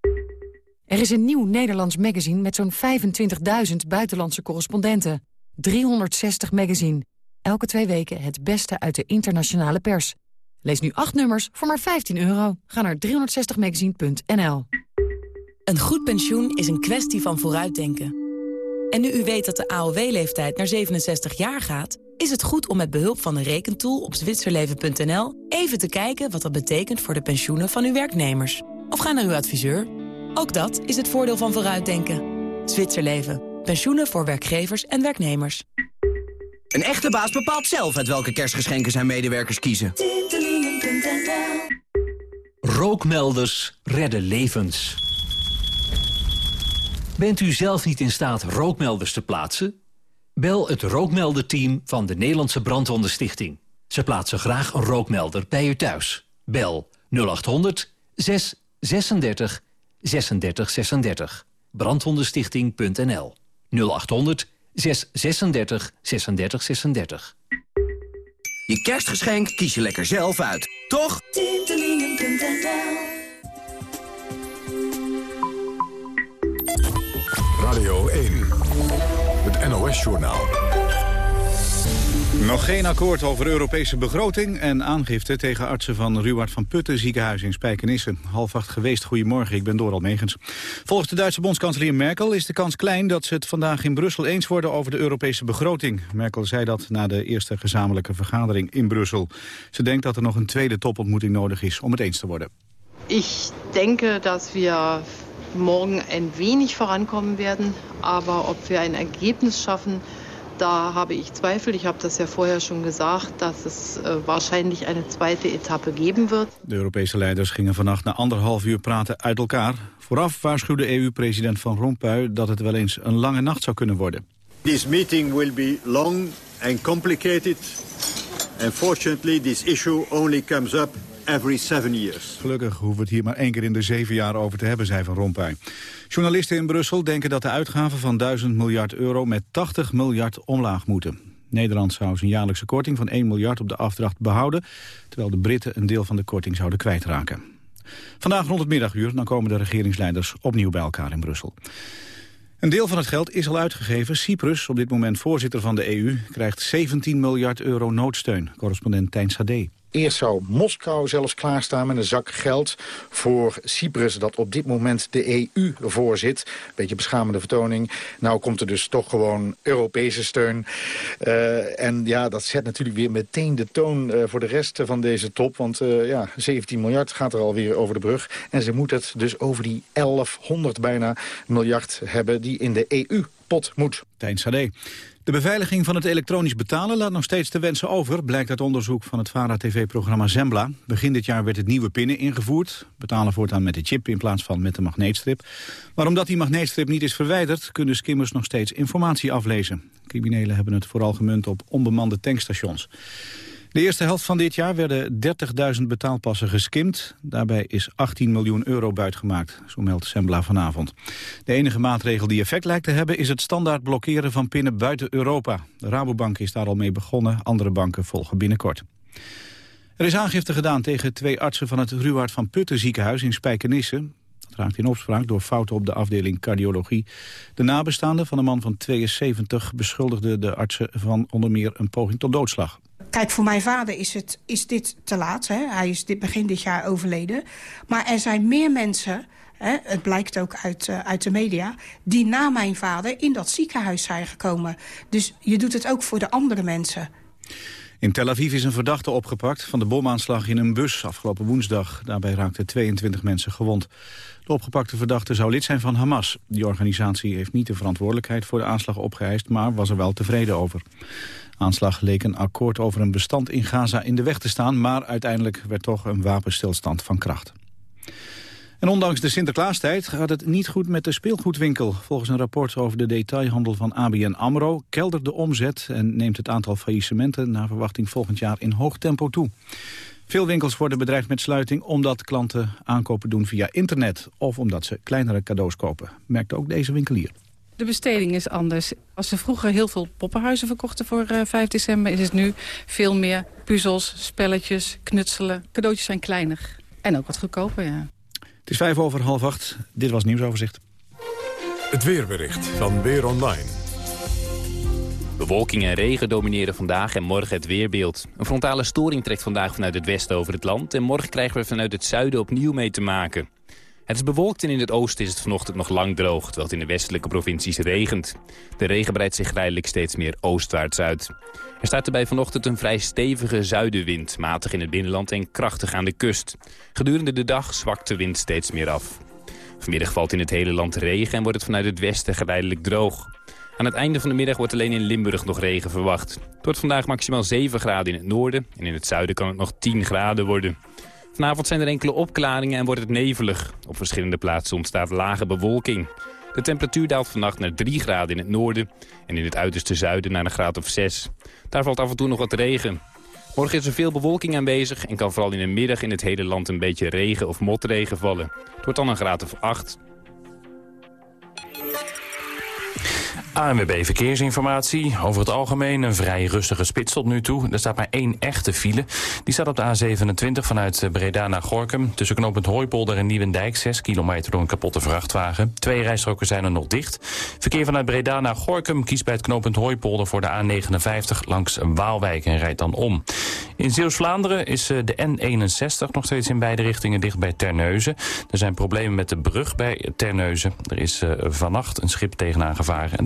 Er is een nieuw Nederlands magazine met zo'n 25.000 buitenlandse correspondenten. 360 magazine. Elke twee weken het beste uit de internationale pers. Lees nu acht nummers voor maar 15 euro. Ga naar 360magazine.nl. Een goed pensioen is een kwestie van vooruitdenken. En nu u weet dat de AOW-leeftijd naar 67 jaar gaat... is het goed om met behulp van de rekentool op zwitserleven.nl... even te kijken wat dat betekent voor de pensioenen van uw werknemers. Of ga naar uw adviseur. Ook dat is het voordeel van vooruitdenken. Zwitserleven. Pensioenen voor werkgevers en werknemers. Een echte baas bepaalt zelf uit welke kerstgeschenken zijn medewerkers kiezen. Rookmelders redden levens. Bent u zelf niet in staat rookmelders te plaatsen? Bel het rookmelderteam van de Nederlandse Brandwondenstichting. Ze plaatsen graag een rookmelder bij u thuis. Bel 0800 636 36 36. Brandwondenstichting.nl 0800 636 36 36. Je kerstgeschenk kies je lekker zelf uit, toch? Radio 1, het NOS-journaal. Nog geen akkoord over Europese begroting en aangifte tegen artsen van Ruwaard van Putten ziekenhuis in Spijkenisse. Half acht geweest, goedemorgen, ik ben Doral Megens. Volgens de Duitse bondskanselier Merkel is de kans klein dat ze het vandaag in Brussel eens worden over de Europese begroting. Merkel zei dat na de eerste gezamenlijke vergadering in Brussel. Ze denkt dat er nog een tweede topontmoeting nodig is om het eens te worden. Ik denke dat we morgen een wenig vorankommen werden, aber ob wir ein Ergebnis schaffen, da habe ich Zweifel. Ich habe das ja vorher schon gesagt, dass es äh, wahrscheinlich eine zweite Etappe geben wird. De Europese leiders gingen vannacht na anderhalf uur praten uit elkaar. Vooraf waarschuwde EU-president Van Rompuy dat het wel eens een lange nacht zou kunnen worden. This meeting will be long and complicated. Unfortunately, this issue only comes up every years. Gelukkig hoeven we het hier maar één keer in de zeven jaar over te hebben, zei Van Rompuy. Journalisten in Brussel denken dat de uitgaven van 1000 miljard euro met 80 miljard omlaag moeten. Nederland zou zijn jaarlijkse korting van 1 miljard op de afdracht behouden... terwijl de Britten een deel van de korting zouden kwijtraken. Vandaag rond het middaguur dan komen de regeringsleiders opnieuw bij elkaar in Brussel. Een deel van het geld is al uitgegeven. Cyprus, op dit moment voorzitter van de EU, krijgt 17 miljard euro noodsteun. Correspondent Tijn Sade. Eerst zou Moskou zelfs klaarstaan met een zak geld voor Cyprus... dat op dit moment de EU voorzit. Beetje beschamende vertoning. Nou komt er dus toch gewoon Europese steun. Uh, en ja, dat zet natuurlijk weer meteen de toon uh, voor de rest van deze top. Want uh, ja, 17 miljard gaat er alweer over de brug. En ze moet het dus over die 1100 bijna miljard hebben... die in de EU-pot moet. Tijn Sade. De beveiliging van het elektronisch betalen laat nog steeds te wensen over... blijkt uit onderzoek van het VARA-tv-programma Zembla. Begin dit jaar werd het nieuwe pinnen ingevoerd. Betalen voortaan met de chip in plaats van met de magneetstrip. Maar omdat die magneetstrip niet is verwijderd... kunnen skimmers nog steeds informatie aflezen. Criminelen hebben het vooral gemunt op onbemande tankstations. De eerste helft van dit jaar werden 30.000 betaalpassen geskimd. Daarbij is 18 miljoen euro buitgemaakt, zo meldt Sembla vanavond. De enige maatregel die effect lijkt te hebben... is het standaard blokkeren van pinnen buiten Europa. De Rabobank is daar al mee begonnen, andere banken volgen binnenkort. Er is aangifte gedaan tegen twee artsen van het Ruwaard van Putten ziekenhuis in Spijkenisse. Het raakt in opspraak door fouten op de afdeling cardiologie. De nabestaanden van een man van 72 beschuldigden de artsen van onder meer een poging tot doodslag. Kijk, voor mijn vader is, het, is dit te laat. Hè? Hij is dit, begin dit jaar overleden. Maar er zijn meer mensen, het blijkt ook uit, uh, uit de media... die na mijn vader in dat ziekenhuis zijn gekomen. Dus je doet het ook voor de andere mensen. In Tel Aviv is een verdachte opgepakt van de bomaanslag in een bus afgelopen woensdag. Daarbij raakten 22 mensen gewond. De opgepakte verdachte zou lid zijn van Hamas. Die organisatie heeft niet de verantwoordelijkheid voor de aanslag opgeëist, maar was er wel tevreden over. Aanslag leek een akkoord over een bestand in Gaza in de weg te staan... maar uiteindelijk werd toch een wapenstilstand van kracht. En ondanks de Sinterklaastijd gaat het niet goed met de speelgoedwinkel. Volgens een rapport over de detailhandel van ABN AMRO... keldert de omzet en neemt het aantal faillissementen... naar verwachting volgend jaar in hoog tempo toe. Veel winkels worden bedreigd met sluiting omdat klanten aankopen doen via internet... of omdat ze kleinere cadeaus kopen, merkte ook deze winkelier. De besteding is anders. Als ze vroeger heel veel poppenhuizen verkochten voor uh, 5 december... is het nu veel meer puzzels, spelletjes, knutselen. Cadeautjes zijn kleiner. En ook wat goedkoper, ja. Het is vijf over half acht. Dit was Nieuwsoverzicht. Het weerbericht van Weer Online. Bewolking en regen domineren vandaag en morgen het weerbeeld. Een frontale storing trekt vandaag vanuit het westen over het land... en morgen krijgen we vanuit het zuiden opnieuw mee te maken. Het is bewolkt en in het oosten is het vanochtend nog lang droog... terwijl het in de westelijke provincies regent. De regen breidt zich geleidelijk steeds meer oostwaarts uit. Er staat erbij vanochtend een vrij stevige zuidenwind... matig in het binnenland en krachtig aan de kust. Gedurende de dag zwakt de wind steeds meer af. Vanmiddag valt in het hele land regen en wordt het vanuit het westen geleidelijk droog. Aan het einde van de middag wordt alleen in Limburg nog regen verwacht. Het wordt vandaag maximaal 7 graden in het noorden... en in het zuiden kan het nog 10 graden worden. Vanavond zijn er enkele opklaringen en wordt het nevelig. Op verschillende plaatsen ontstaat lage bewolking. De temperatuur daalt vannacht naar 3 graden in het noorden... en in het uiterste zuiden naar een graad of 6. Daar valt af en toe nog wat regen. Morgen is er veel bewolking aanwezig... en kan vooral in de middag in het hele land een beetje regen of motregen vallen. Het wordt dan een graad of 8. ANWB Verkeersinformatie. Over het algemeen een vrij rustige spits tot nu toe. Er staat maar één echte file. Die staat op de A27 vanuit Breda naar Gorkum. Tussen knooppunt Hooipolder en Nieuwendijk. 6 kilometer door een kapotte vrachtwagen. Twee rijstroken zijn er nog dicht. Verkeer vanuit Breda naar Gorkum kiest bij het knooppunt Hooipolder... voor de A59 langs Waalwijk en rijdt dan om. In Zeeuws-Vlaanderen is de N61 nog steeds in beide richtingen dicht bij Terneuzen. Er zijn problemen met de brug bij Terneuzen. Er is vannacht een schip tegenaan gevaren. En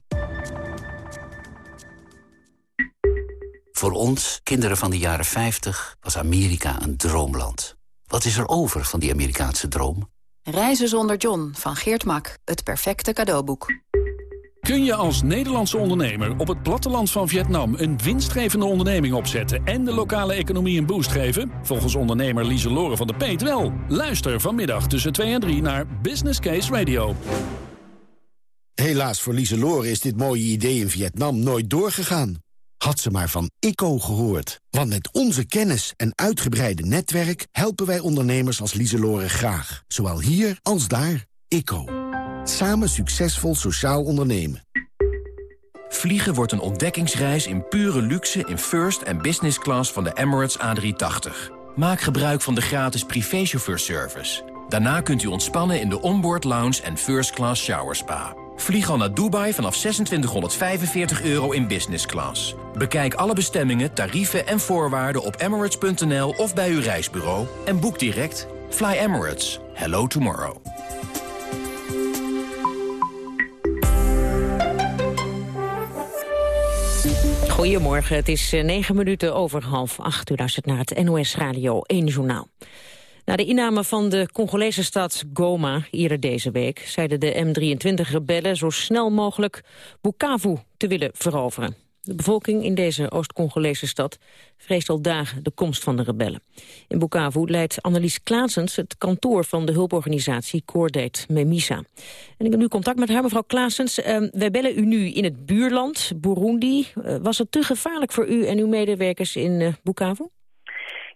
Voor ons, kinderen van de jaren 50, was Amerika een droomland. Wat is er over van die Amerikaanse droom? Reizen zonder John van Geert Mak. Het perfecte cadeauboek. Kun je als Nederlandse ondernemer op het platteland van Vietnam... een winstgevende onderneming opzetten en de lokale economie een boost geven? Volgens ondernemer Lieselore van de Peet wel. Luister vanmiddag tussen 2 en 3 naar Business Case Radio. Helaas voor Lieselore is dit mooie idee in Vietnam nooit doorgegaan. Had ze maar van ICO gehoord. Want met onze kennis en uitgebreide netwerk... helpen wij ondernemers als Lieselore graag. Zowel hier als daar. ICO. Samen succesvol sociaal ondernemen. Vliegen wordt een ontdekkingsreis in pure luxe in first en business class van de Emirates A380. Maak gebruik van de gratis privéchauffeurservice. Daarna kunt u ontspannen in de onboard lounge en first class shower spa. Vlieg al naar Dubai vanaf 2645 euro in business class. Bekijk alle bestemmingen, tarieven en voorwaarden op emirates.nl of bij uw reisbureau. En boek direct. Fly Emirates. Hello tomorrow. Goedemorgen, het is eh, negen minuten over half acht. U luistert naar het NOS Radio 1 Journaal. Na de inname van de Congolese stad Goma eerder deze week... zeiden de M23-rebellen zo snel mogelijk Bukavu te willen veroveren. De bevolking in deze Oost-Congolese stad vreest al dagen de komst van de rebellen. In Bukavu leidt Annelies Klaasens het kantoor van de hulporganisatie Coordate Memisa. En ik heb nu contact met haar, mevrouw Klaasens. Uh, wij bellen u nu in het buurland, Burundi. Uh, was het te gevaarlijk voor u en uw medewerkers in uh, Bukavu?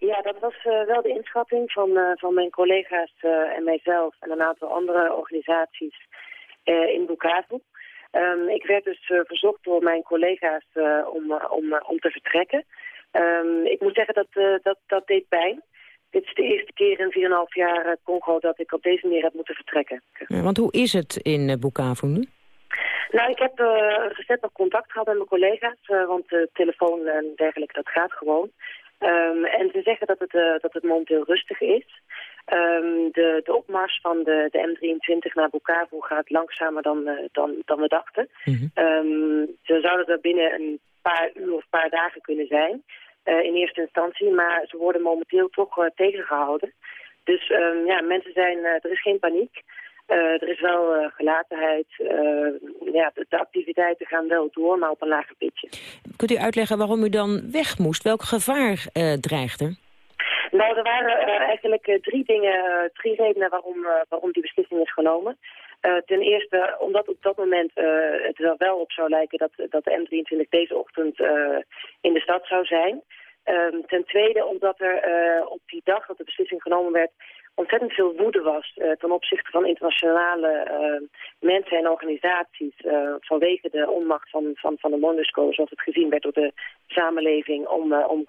Ja, dat was uh, wel de inschatting van, uh, van mijn collega's uh, en mijzelf en een aantal andere organisaties in Bukavu. Um, ik werd dus verzocht door mijn collega's om, om, om te vertrekken. Um, ik moet zeggen dat, dat dat deed pijn. Dit is de eerste keer in 4,5 jaar Congo dat ik op deze manier heb moeten vertrekken. Ja, want hoe is het in Bukavu nu? Nou, ik heb uh, recent nog contact gehad met mijn collega's, uh, want de telefoon en dergelijke, dat gaat gewoon. Um, en ze zeggen dat het, uh, dat het momenteel rustig is. Um, de, de opmars van de, de M23 naar Bukavu gaat langzamer dan, uh, dan, dan we dachten. Mm -hmm. um, ze zouden er binnen een paar uur of paar dagen kunnen zijn, uh, in eerste instantie. Maar ze worden momenteel toch tegengehouden. Dus ja, mensen zijn, er is geen paniek. Uh, er is wel uh, gelatenheid. Uh, ja, de, de, activiteiten gaan wel door, maar op een lager pitje. Kunt u uitleggen waarom u dan weg moest? Welk gevaar dreigt er? Nou, er waren eigenlijk drie dingen, drie redenen waarom, waarom die beslissing is genomen. ten eerste, omdat op dat moment het er wel op zou lijken dat, dat de M23 deze ochtend in de stad zou zijn. Um, ten tweede, omdat er op die dag dat de beslissing genomen werd ontzettend veel woede was uh, ten opzichte van internationale uh, mensen en organisaties uh, vanwege de onmacht van, van, van de MONUSCO, zoals het gezien werd door de samenleving om, om,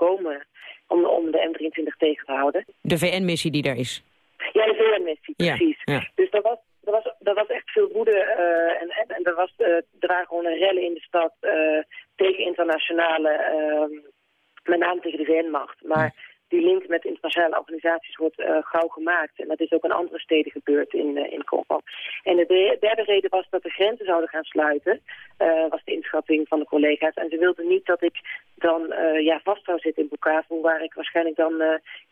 om, om de M23 tegen te houden. De VN-missie die daar is? Ja, de VN-missie, precies. Ja, ja. Dus er was, er, was, er was echt veel woede en, en, en er, was, er waren gewoon rellen in de stad tegen internationale, ehm, met name tegen de VN-macht. Maar... Die link met internationale organisaties wordt uh, gauw gemaakt. En dat is ook in andere steden gebeurd in, uh, in Congo. En de derde reden was dat de grenzen zouden gaan sluiten. Uh, was de inschatting van de collega's. En ze wilden niet dat ik dan ja, vast zou zitten in Bukavu... waar ik waarschijnlijk dan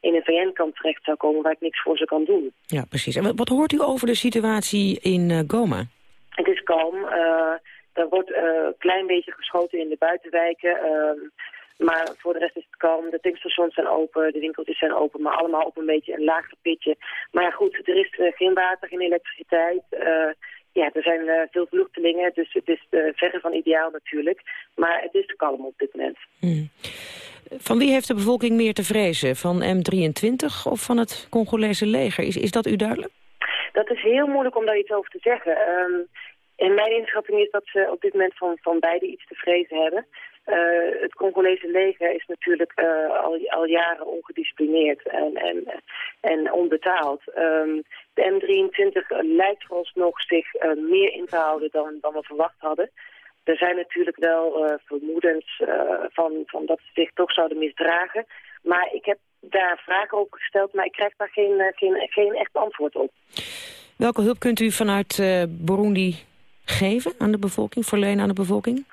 in een VN-kamp terecht zou komen... waar ik niks voor ze kan doen. Ja, precies. En wat hoort u over de situatie in Goma? Het is kalm. er wordt een klein beetje geschoten in de buitenwijken... Ehm, maar voor de rest is het kalm. De tankstations zijn open, de winkeltjes zijn open, maar allemaal op een beetje een lager pitje. Maar ja goed, er is uh, geen water, geen elektriciteit. Uh, ja, er zijn uh, veel vluchtelingen, dus het is verre van ideaal natuurlijk. Maar het is kalm op dit moment. Hmm. Van wie heeft de bevolking meer te vrezen? Van M23 of van het Congolese leger? Is, is dat u duidelijk? Dat is heel moeilijk om daar iets over te zeggen. Um, in mijn inschatting is dat ze op dit moment van, van beide iets te vrezen hebben. Uh, het Congolese leger is natuurlijk uh, al, al jaren ongedisciplineerd en, en, en onbetaald. Um, de M23 lijkt vooralsnog zich uh, meer in te houden dan, dan we verwacht hadden. Er zijn natuurlijk wel vermoedens van, van dat ze zich toch zouden misdragen. Maar ik heb daar vragen over gesteld, maar ik krijg daar geen, geen, geen echt antwoord op. Welke hulp kunt u vanuit Burundi geven aan de bevolking, verlenen aan de bevolking?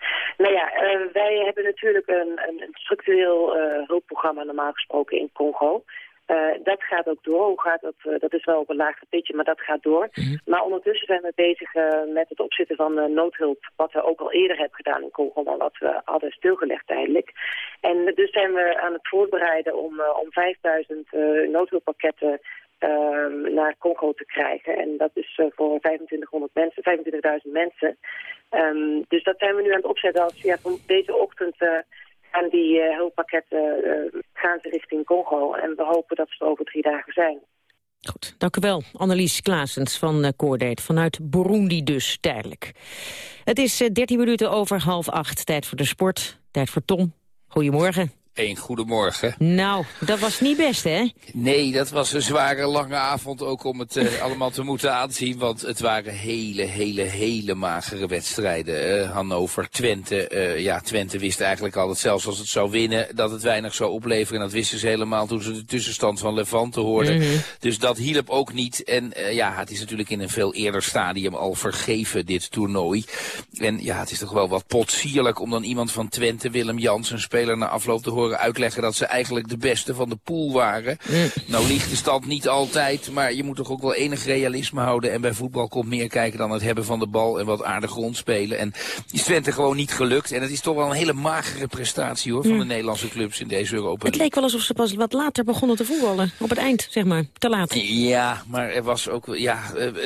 Nou ja, uh, wij hebben natuurlijk een, een, een structureel uh, hulpprogramma normaal gesproken in Congo. Uh, dat gaat ook door. Hoe gaat dat? dat is wel op een lager pitje, maar dat gaat door. Mm -hmm. Maar ondertussen zijn we bezig met het opzetten van noodhulp. Wat we ook al eerder hebben gedaan in Congo, maar wat we hadden stilgelegd tijdelijk. En dus zijn we aan het voorbereiden om, om 5000 noodhulppakketten uh, naar Congo te krijgen. En dat is voor 2500 mensen, 25.000 mensen. Um, dus dat zijn we nu aan het opzetten. Als, ja, van deze ochtend uh, gaan die hulppakketten gaan ze richting Congo. En we hopen dat ze er over drie dagen zijn. Goed, dank u wel. Annelies Klaasens van uh, Coordate, vanuit Burundi dus, tijdelijk. Het is 13 minuten over half acht, tijd voor de sport, tijd voor Tom. Goedemorgen. Een goedemorgen. Nou, dat was niet best, hè? Nee, dat was een zware, lange avond ook om het uh, allemaal te moeten aanzien. Want het waren hele, hele, hele magere wedstrijden. Uh, Hannover, Twente. Uh, ja, Twente wist eigenlijk al dat zelfs als het zou winnen... dat het weinig zou opleveren. En dat wisten ze helemaal toen ze de tussenstand van Levante hoorden. Mm -hmm. Dus dat hielp ook niet. En ja, het is natuurlijk in een veel eerder stadium al vergeven, dit toernooi. En ja, het is toch wel wat potsierlijk om dan iemand van Twente, Willem Jans, een speler na afloop te horen uitleggen dat ze eigenlijk de beste van de pool waren. Nou ligt de stand niet altijd, maar je moet toch ook wel enig realisme houden. En bij voetbal komt meer kijken dan het hebben van de bal en wat aardig rondspelen. En is Twente gewoon niet gelukt. En het is toch wel een hele magere prestatie hoor, van de Nederlandse clubs in deze Europa. Het leek wel alsof ze pas wat later begonnen te voetballen. Op het eind, zeg maar. Te laat. Ja, maar er was ook, ja,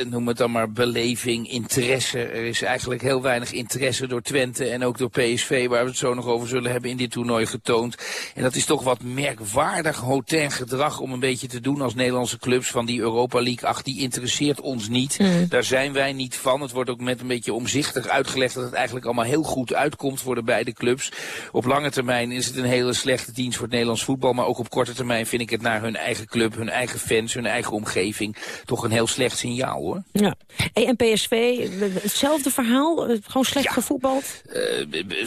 noem het dan maar beleving, interesse. Er is eigenlijk heel weinig interesse door Twente en ook door PSV, waar we het zo nog over zullen hebben, in dit toernooi getoond. En dat is toch wat merkwaardig hotel gedrag om een beetje te doen als Nederlandse clubs van die Europa League. Ach, die interesseert ons niet. Mm. Daar zijn wij niet van. Het wordt ook met een beetje omzichtig uitgelegd dat het eigenlijk allemaal heel goed uitkomt voor de beide clubs. Op lange termijn is het een hele slechte dienst voor het Nederlands voetbal, maar ook op korte termijn vind ik het naar hun eigen club, hun eigen fans, hun eigen omgeving toch een heel slecht signaal hoor. Ja. Hey, en PSV, hetzelfde verhaal? Eh, Gewoon slecht gevoetbald?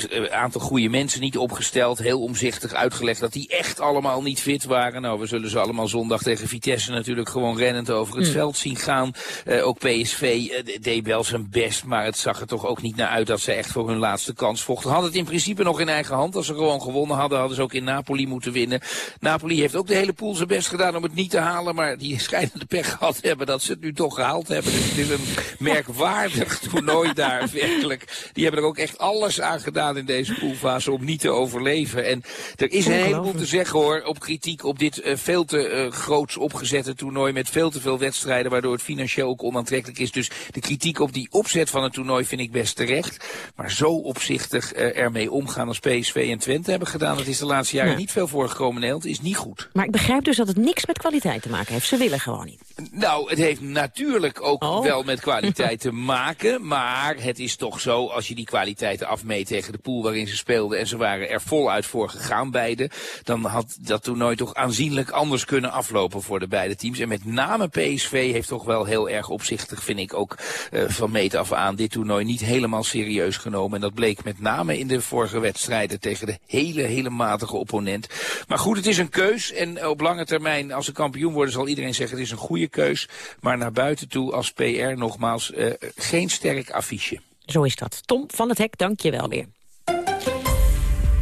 Een aantal goede mensen niet opgesteld, heel omzichtig uitgelegd dat die echt allemaal niet fit waren. Nou, we zullen ze allemaal zondag tegen Vitesse natuurlijk gewoon rennend over het Hmm. veld zien gaan. Eh, ook PSV eh, deed wel zijn best, maar het zag er toch ook niet naar uit dat ze echt voor hun laatste kans vochten. Hadden het in principe nog in eigen hand. Als ze gewoon gewonnen hadden, hadden ze ook in Napoli moeten winnen. Napoli heeft ook de hele pool zijn best gedaan om het niet te halen, maar die schijnen de pech gehad hebben dat ze het nu toch gehaald hebben. Dus het is een merkwaardig toernooi daar, werkelijk. Die hebben er ook echt alles aan gedaan in deze poolfase om niet te overleven. En er is een heleboel te zeggen hoor, op kritiek op dit eh, veel te eh, groots opgezette toernooi met veel te veel wedstrijden, waardoor het financieel ook onaantrekkelijk is. Dus de kritiek op die opzet van het toernooi vind ik best terecht. Maar zo opzichtig eh, ermee omgaan als PSV en Twente hebben gedaan, dat is de laatste jaren Ja. niet veel voorgekomen in Nederland, is niet goed. Maar ik begrijp dus dat het niks met kwaliteit te maken heeft. Ze willen gewoon niet. Nou, het heeft natuurlijk ook Oh. wel met kwaliteit te maken. Maar het is toch zo, als je die kwaliteiten afmeet tegen de pool waarin ze speelden... en ze waren er voluit voor gegaan, beide... dan had dat toernooi toch aanzienlijk anders kunnen aflopen voor de beide teams. En met name PSV heeft toch wel heel erg opzichtig, vind ik ook eh, van meet af aan... dit toernooi niet helemaal serieus genomen. En dat bleek met name in de vorige wedstrijden tegen de hele, hele matige opponent. Maar goed, het is een keus. En op lange termijn, als ze kampioen worden, zal iedereen zeggen het is een goede keus. Maar naar buiten toe als PR nogmaals eh, geen sterk affiche. Zo is dat. Tom van het Hek, dank je wel weer.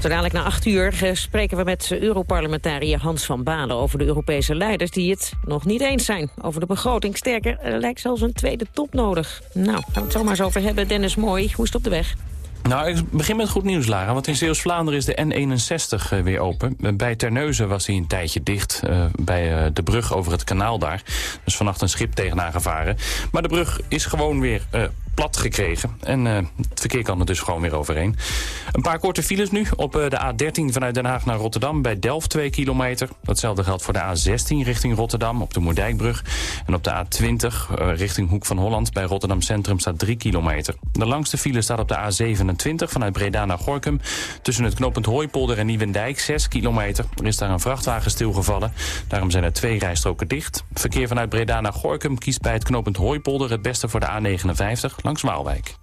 Zo dadelijk na acht uur eh, spreken we met Europarlementariër Hans van Balen... over de Europese leiders die het nog niet eens zijn over de begroting. Sterker, er lijkt zelfs een tweede top nodig. Nou, gaan we het zomaar eens over hebben. Dennis Mooi, hoe is het op de weg? Nou, ik begin met goed nieuws, Lara. Want in Zeeuws-Vlaanderen is de N61 eh, weer open. Bij Terneuzen was hij een tijdje dicht. eh, bij de brug over het kanaal daar. Dus vannacht een schip tegenaan gevaren. Maar de brug is gewoon weer plat gekregen. En eh, het verkeer kan er dus gewoon weer overheen. Een paar korte files nu. Op eh, de A13 vanuit Den Haag naar Rotterdam. Bij Delft 2 kilometer. Datzelfde geldt voor de A16 richting Rotterdam. Op de Moerdijkbrug. En op de A20 eh, richting Hoek van Holland. Bij Rotterdam Centrum staat 3 kilometer. De langste file staat op de A27 vanuit Breda naar Gorkum. Tussen het knooppunt Hooipolder en Nieuwendijk 6 kilometer. Er is daar een vrachtwagen stilgevallen. Daarom zijn er twee rijstroken dicht. Verkeer vanuit Breda naar Gorkum kiest bij het knooppunt Hooipolder het beste voor de A59 langs Waalwijk.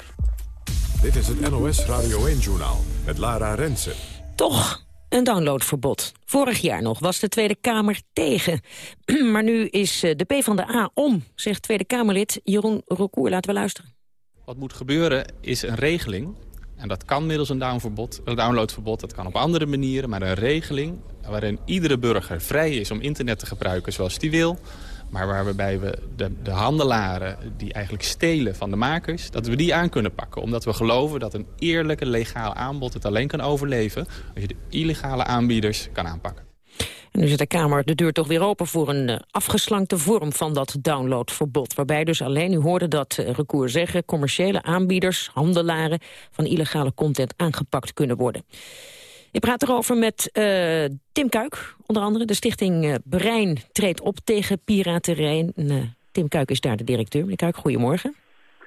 Dit is het NOS Radio 1-journaal met Lara Rensen. Toch een downloadverbod. Vorig jaar nog was de Tweede Kamer tegen. maar nu is eh, de P van de A om, zegt Tweede Kamerlid Jeroen Recour. Laten we luisteren. Wat moet gebeuren is een regeling. En dat kan middels een downverbod, een downloadverbod. Dat kan op andere manieren. Maar een regeling waarin iedere burger vrij is om internet te gebruiken zoals hij wil. Maar waarbij we de, de handelaren die eigenlijk stelen van de makers... dat we die aan kunnen pakken. Omdat we geloven dat een eerlijke, legaal aanbod het alleen kan overleven... als je de illegale aanbieders kan aanpakken. En nu zet de Kamer de deur toch weer open voor een eh, afgeslankte vorm van dat downloadverbod. Waarbij dus alleen, u hoorde dat uh, Recour zeggen, commerciële aanbieders, handelaren van illegale content aangepakt kunnen worden. Ik praat erover met uh, Tim Kuik, onder andere. De stichting uh, Brein treedt op tegen piraterij. En, uh, Tim Kuik is daar de directeur. Meneer Kuik, goedemorgen.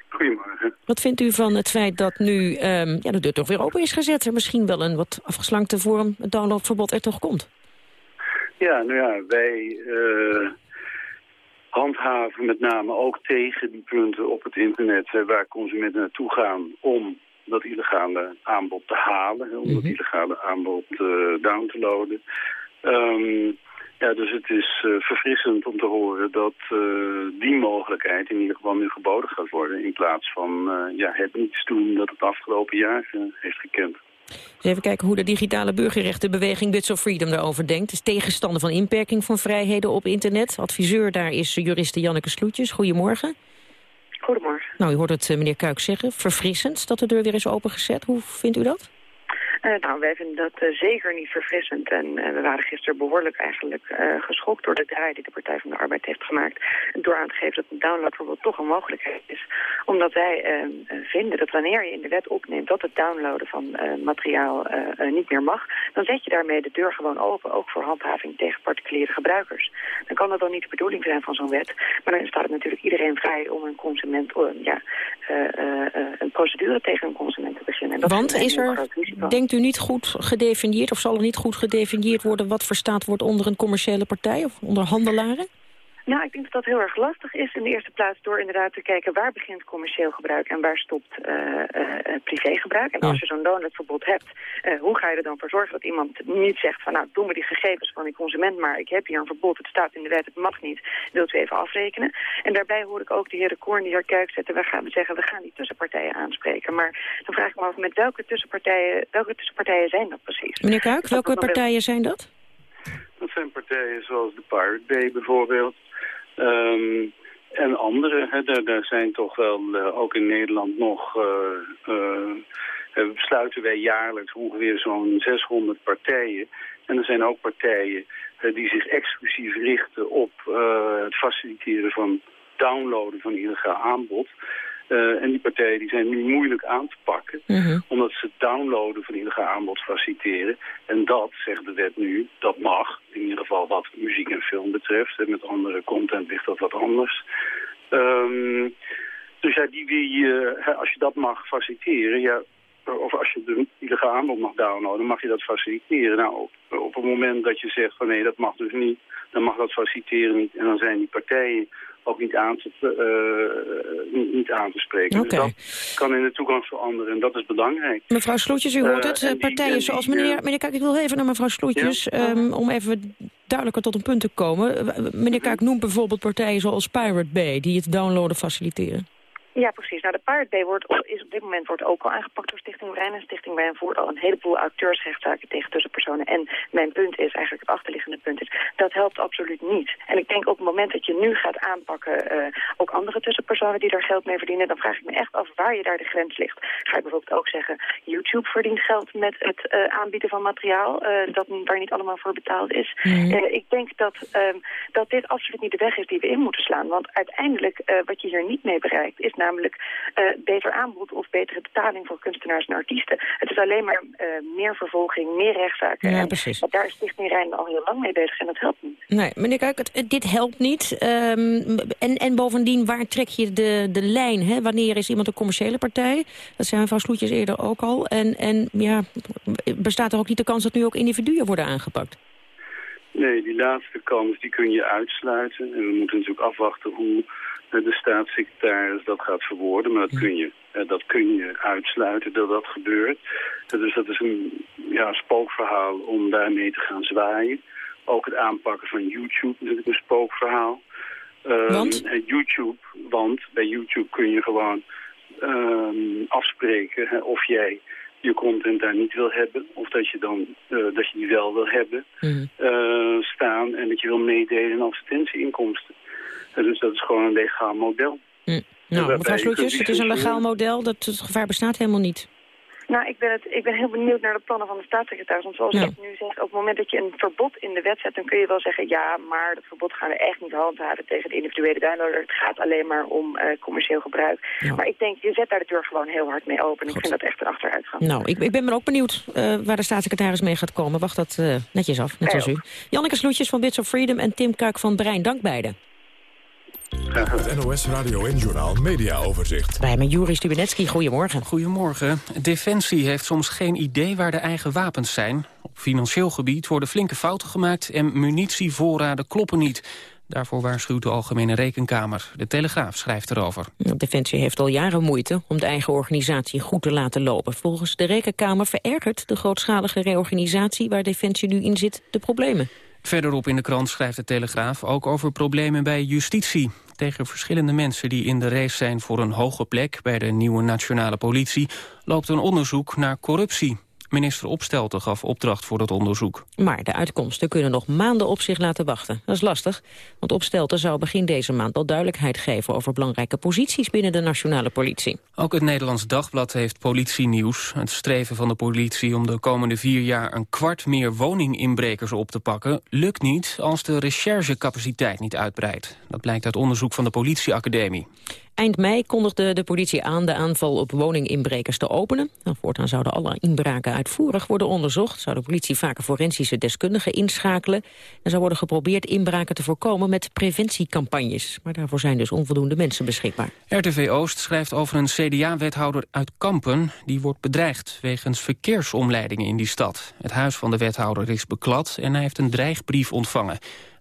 Goedemorgen. Wat vindt u van het feit dat nu um, ja, de deur toch weer open is gezet... en misschien wel een wat afgeslankte vorm, het downloadverbod, er toch komt? Ja, nou ja, wij handhaven met name ook tegen die punten op het internet... Waar consumenten naartoe gaan om dat illegale aanbod te halen, om dat illegale aanbod uh, down te loaden. Um, ja, dus het is uh, verfrissend om te horen dat uh, die mogelijkheid in ieder geval nu geboden gaat worden... in plaats van ja, het niets doen dat het afgelopen jaar heeft gekend. Dus even kijken hoe de digitale burgerrechtenbeweging Bits of Freedom daarover denkt. is tegenstander van inperking van vrijheden op internet. Adviseur daar is juriste Janneke Sloetjes. Goedemorgen. Nou, u hoort het eh, meneer Kuik zeggen. Verfrissend dat de deur weer is opengezet. Hoe vindt u dat? Uh, nou, wij vinden dat uh, zeker niet verfrissend. En uh, we waren gisteren behoorlijk eigenlijk geschokt door de draai die de Partij van de Arbeid heeft gemaakt. Door aan te geven dat een downloadverbod toch een mogelijkheid is. Omdat wij vinden dat wanneer je in de wet opneemt dat het downloaden van materiaal niet meer mag, dan zet je daarmee de deur gewoon open, ook voor handhaving tegen particuliere gebruikers. Dan kan dat dan niet de bedoeling zijn van zo'n wet. Maar dan staat het natuurlijk iedereen vrij om een consument, ja, een procedure tegen een consument te beginnen. En dat Want is er, denkt u niet goed gedefinieerd... of zal er niet goed gedefinieerd worden... wat verstaat wordt onder een commerciële partij of onder handelaren? Nou, ik denk dat dat heel erg lastig is. In de eerste plaats door inderdaad te kijken waar begint commercieel gebruik en waar stopt uh, uh, privégebruik. En als je zo'n downloadverbod hebt, uh, hoe ga je er dan voor zorgen dat iemand niet zegt van nou, doe me die gegevens van die consument maar. Ik heb hier een verbod, het staat in de wet, het mag niet. Wilt u even afrekenen? En daarbij hoor ik ook de heer De Koorn, de heer Kuik zetten, we gaan zeggen we gaan die tussenpartijen aanspreken. Maar dan vraag ik me af met welke tussenpartijen, welke tussenpartijen zijn dat precies? Meneer Kuik, welke partijen zijn dat? Dat zijn partijen zoals de Pirate Bay bijvoorbeeld. Um, en andere, hè, daar, daar, zijn toch wel, uh, ook in Nederland nog, uh, uh, besluiten wij jaarlijks ongeveer zo'n 600 partijen. En er zijn ook partijen die zich exclusief richten op het faciliteren van downloaden van illegaal aanbod. Uh, en die partijen die zijn nu moeilijk aan te pakken, -hmm. omdat ze downloaden van illegaal aanbod faciliteren. En dat, zegt de wet nu, dat mag, in ieder geval wat muziek en film betreft. En met andere content ligt dat wat anders. Um, dus ja, die, die, uh, als je dat mag faciliteren, ja, of als je de illegaal aanbod mag downloaden, mag je dat faciliteren. Nou, op, op het moment dat je zegt van nee, dat mag dus niet, dan mag dat faciliteren niet. En dan zijn die partijen ook niet aan te, uh, niet, niet, aan te spreken. Okay. Dus dat kan in de toekomst veranderen en dat is belangrijk. Mevrouw Sloetjes, u hoort het. Uh, partijen die, zoals meneer... meneer Kijk, ik wil even naar mevrouw Sloetjes... Ja? Um, om even duidelijker tot een punt te komen. Meneer Kaak noemt bijvoorbeeld partijen zoals Pirate Bay... die het downloaden faciliteren. Ja, precies. Nou, de Bay wordt, is op dit moment wordt ook al aangepakt door Stichting Brein. En Stichting Brein voert al een heleboel auteursrechtszaken tegen tussenpersonen. En mijn punt is, eigenlijk het achterliggende punt is, dat helpt absoluut niet. En ik denk op het moment dat je nu gaat aanpakken, uh, ook andere tussenpersonen die daar geld mee verdienen, dan vraag ik me echt af waar je daar de grens ligt. Ga je bijvoorbeeld ook zeggen, YouTube verdient geld met het uh, aanbieden van materiaal, uh, dat waar niet allemaal voor betaald is. Mm. ik denk dat, dat dit absoluut niet de weg is die we in moeten slaan. Want uiteindelijk, wat je hier niet mee bereikt, is namelijk uh, beter aanbod of betere betaling voor kunstenaars en artiesten. Het is alleen maar uh, meer vervolging, meer rechtszaken. Ja, en precies. daar is Stichting Rijn al heel lang mee bezig en dat helpt niet. Nee, meneer Kuik, het, dit helpt niet. Um, en, en bovendien, waar trek je de, de lijn? Hè? Wanneer is iemand een commerciële partij? Dat zijn mevrouw Sloetjes eerder ook al. En, en ja, bestaat er ook niet de kans dat nu ook individuen worden aangepakt? Nee, die laatste kans die kun je uitsluiten. En we moeten natuurlijk afwachten hoe de staatssecretaris dat gaat verwoorden. Maar dat kun je, dat kun je uitsluiten dat dat gebeurt. Dus dat is een ja, spookverhaal om daarmee te gaan zwaaien. Ook het aanpakken van YouTube is natuurlijk een spookverhaal. Want? Um, YouTube, want bij YouTube kun je gewoon um, afspreken hè, of jij je content daar niet wil hebben. Of dat je dan uh, dat je die wel wil hebben mm. uh, staan en dat je wil meedelen in advertentieinkomsten. Dus dat is gewoon een legaal model. Mm. Nou, mevrouw Sloetjes, het is een legaal model. Dat, het gevaar bestaat helemaal niet. Nou, ik ben, het, ik ben heel benieuwd naar de plannen van de staatssecretaris. Want zoals ja. ik nu zeg, op het moment dat je een verbod in de wet zet... dan kun je wel zeggen, ja, maar dat verbod gaan we echt niet handhaven tegen de individuele downloader. Het gaat alleen maar om uh, commercieel gebruik. Ja. Maar ik denk, je zet daar de deur gewoon heel hard mee open. En ik vind dat echt een achteruitgang. Nou, ik, ik ben maar ook benieuwd uh, waar de staatssecretaris mee gaat komen. Wacht dat uh, netjes af, net zoals u. Janneke Sloetjes van Bits of Freedom en Tim Kuik van Brein. Dank beiden. Het NOS Radio en Journal Media Overzicht. Bij me Juri Stubenetski, goedemorgen. Goedemorgen. Defensie heeft soms geen idee waar de eigen wapens zijn. Op financieel gebied worden flinke fouten gemaakt en munitievoorraden kloppen niet. Daarvoor waarschuwt de Algemene Rekenkamer. De Telegraaf schrijft erover. Defensie heeft al jaren moeite om de eigen organisatie goed te laten lopen. Volgens de Rekenkamer verergert de grootschalige reorganisatie... waar Defensie nu in zit, de problemen. Verderop in de krant schrijft de Telegraaf ook over problemen bij justitie. Tegen verschillende mensen die in de race zijn voor een hoge plek bij de nieuwe nationale politie loopt een onderzoek naar corruptie. Minister Opstelten gaf opdracht voor dat onderzoek. Maar de uitkomsten kunnen nog maanden op zich laten wachten. Dat is lastig, want Opstelten zou begin deze maand al duidelijkheid geven... over belangrijke posities binnen de nationale politie. Ook het Nederlands Dagblad heeft politienieuws. Het streven van de politie om de komende vier jaar... een kwart meer woninginbrekers op te pakken... lukt niet als de recherchecapaciteit niet uitbreidt. Dat blijkt uit onderzoek van de politieacademie. Eind mei kondigde de politie aan de aanval op woninginbrekers te openen. Nou, voortaan zouden alle inbraken uitvoerig worden onderzocht. Zou de politie vaker forensische deskundigen inschakelen. En zou worden geprobeerd inbraken te voorkomen met preventiecampagnes. Maar daarvoor zijn dus onvoldoende mensen beschikbaar. RTV Oost schrijft over een CDA-wethouder uit Kampen. Die wordt bedreigd wegens verkeersomleidingen in die stad. Het huis van de wethouder is beklad en hij heeft een dreigbrief ontvangen.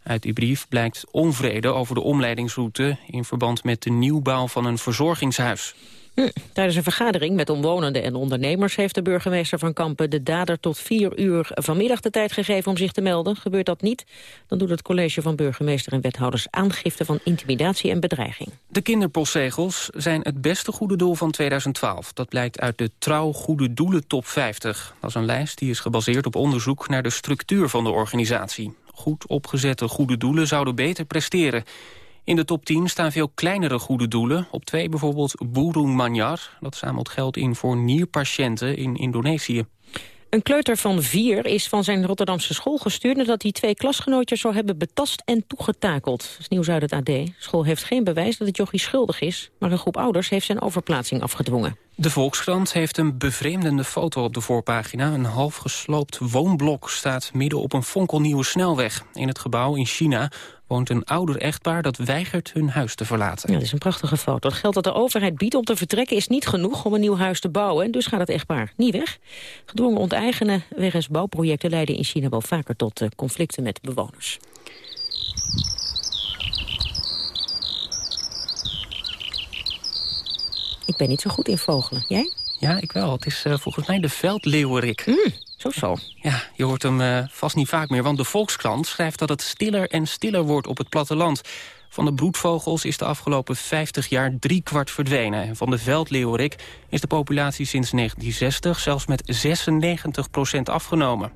Uit die brief blijkt onvrede over de omleidingsroute... in verband met de nieuwbouw van een verzorgingshuis. Hm. Tijdens een vergadering met omwonenden en ondernemers... heeft de burgemeester van Kampen de dader tot vier uur vanmiddag de tijd gegeven om zich te melden. Gebeurt dat niet, dan doet het college van burgemeester en wethouders... aangifte van intimidatie en bedreiging. De kinderpostzegels zijn het beste goede doel van 2012. Dat blijkt uit de Trouw Goede Doelen Top 50. Dat is een lijst die is gebaseerd op onderzoek naar de structuur van de organisatie. Goed opgezette goede doelen zouden beter presteren. In de top 10 staan veel kleinere goede doelen. Op twee bijvoorbeeld Burung Manyar. Dat zamelt geld in voor nierpatiënten in Indonesië. Een kleuter van vier is van zijn Rotterdamse school gestuurd... nadat hij twee klasgenootjes zou hebben betast en toegetakeld. Dat is nieuws uit het AD. School heeft geen bewijs dat het jochie schuldig is... maar een groep ouders heeft zijn overplaatsing afgedwongen. De Volkskrant heeft een bevreemdende foto op de voorpagina. Een half gesloopt woonblok staat midden op een fonkelnieuwe snelweg. In het gebouw in China woont een ouder echtpaar dat weigert hun huis te verlaten. Ja, dat is een prachtige foto. Het geld dat de overheid biedt om te vertrekken is niet genoeg om een nieuw huis te bouwen. En dus gaat het echtpaar niet weg. Gedwongen onteigenen wegens bouwprojecten leiden in China wel vaker tot uh, conflicten met bewoners. Ik ben niet zo goed in vogelen. Jij? Ja, ik wel. Het is uh, volgens mij de veldleeuwerik. Mm, zo zo. Ja, je hoort hem uh, vast niet vaak meer, want de Volkskrant schrijft dat het stiller en stiller wordt op het platteland. Van de broedvogels is de afgelopen 50 jaar driekwart verdwenen. En van de veldleeuwerik is de populatie sinds 1960 zelfs met 96% afgenomen.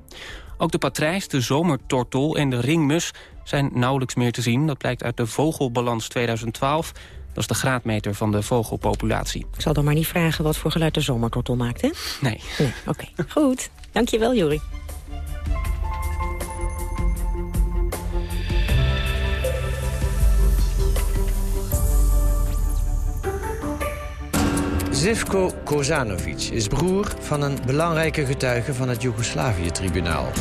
Ook de patrijs, de zomertortel en de ringmus zijn nauwelijks meer te zien. Dat blijkt uit de Vogelbalans 2012... Dat is de graadmeter van de vogelpopulatie. Ik zal dan maar niet vragen wat voor geluid de zomertortel maakt, hè? Nee. nee Oké, okay. goed. Dankjewel, Juri. Zivko Kozanovic is broer van een belangrijke getuige van het Joegoslavië-tribunaal.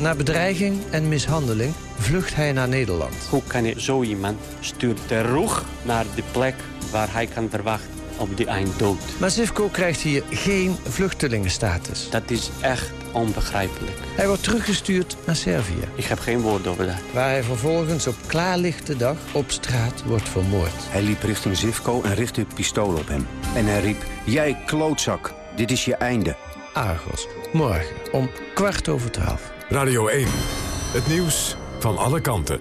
Na bedreiging en mishandeling vlucht hij naar Nederland. Hoe kan je zo iemand stuurt terug naar de plek waar hij kan verwachten op die einddood? Maar Zivko krijgt hier geen vluchtelingenstatus. Dat is echt onbegrijpelijk. Hij wordt teruggestuurd naar Servië. Ik heb geen woord over dat. Waar hij vervolgens op klaarlichte dag op straat wordt vermoord. Hij liep richting Zivko en richtte het pistool op hem. En hij riep, jij klootzak, dit is je einde. Argos, morgen om kwart over twaalf. Radio 1, het nieuws van alle kanten.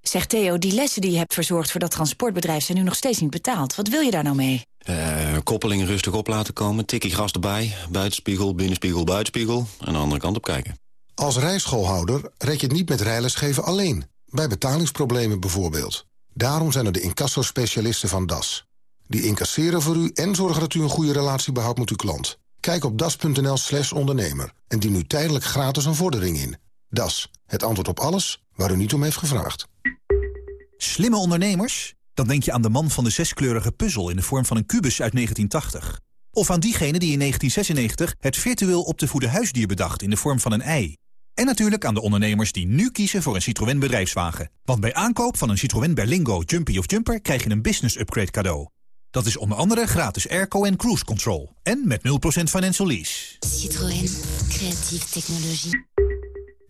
Zeg Theo, die lessen die je hebt verzorgd voor dat transportbedrijf... zijn nu nog steeds niet betaald. Wat wil je daar nou mee? Uh, koppeling rustig op laten komen, tikkie gras erbij... buitenspiegel, binnenspiegel, buitenspiegel... en de andere kant op kijken. Als rijschoolhouder red je het niet met rijlesgeven alleen. Bij betalingsproblemen bijvoorbeeld. Daarom zijn er de incassospecialisten van DAS. Die incasseren voor u en zorgen dat u een goede relatie behoudt met uw klant. Kijk op das.nl slash ondernemer en dien nu tijdelijk gratis een vordering in. Das, het antwoord op alles waar u niet om heeft gevraagd. Slimme ondernemers? Dan denk je aan de man van de zeskleurige puzzel in de vorm van een kubus uit 1980. Of aan diegene die in 1996 het virtueel op te voeden huisdier bedacht in de vorm van een ei. En natuurlijk aan de ondernemers die nu kiezen voor een Citroën bedrijfswagen. Want bij aankoop van een Citroën Berlingo, Jumpy of Jumper krijg je een business upgrade cadeau. Dat is onder andere gratis airco en cruise control. En met 0% financial lease. Citroën. Creatieve technologie.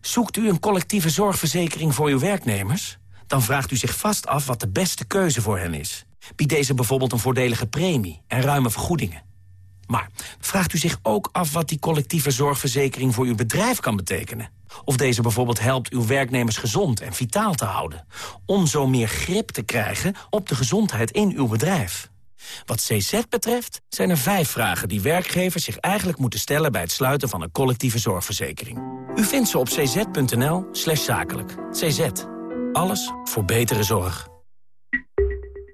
Zoekt u een collectieve zorgverzekering voor uw werknemers? Dan vraagt u zich vast af wat de beste keuze voor hen is. Biedt deze bijvoorbeeld een voordelige premie en ruime vergoedingen? Maar vraagt u zich ook af wat die collectieve zorgverzekering voor uw bedrijf kan betekenen? Of deze bijvoorbeeld helpt uw werknemers gezond en vitaal te houden? Om zo meer grip te krijgen op de gezondheid in uw bedrijf? Wat CZ betreft zijn er vijf vragen die werkgevers zich eigenlijk moeten stellen... bij het sluiten van een collectieve zorgverzekering. U vindt ze op cz.nl slash zakelijk. CZ. Alles voor betere zorg.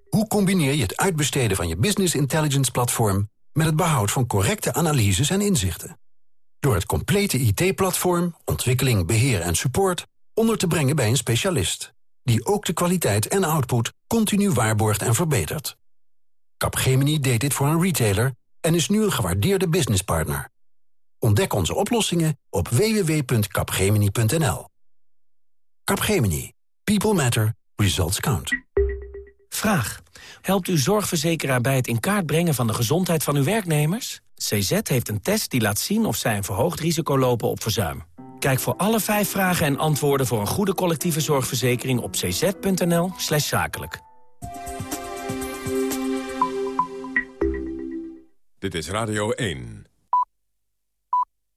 Hoe combineer je het uitbesteden van je business intelligence platform... met het behoud van correcte analyses en inzichten? Door het complete IT-platform, ontwikkeling, beheer en support... onder te brengen bij een specialist... die ook de kwaliteit en output continu waarborgt en verbetert. Capgemini deed dit voor een retailer en is nu een gewaardeerde businesspartner. Ontdek onze oplossingen op www.capgemini.nl. Capgemini. People matter. Results count. Vraag. Helpt uw zorgverzekeraar bij het in kaart brengen van de gezondheid van uw werknemers? CZ heeft een test die laat zien of zij een verhoogd risico lopen op verzuim. Kijk voor alle vijf vragen en antwoorden voor een goede collectieve zorgverzekering op cz.nl zakelijk. Dit is Radio 1.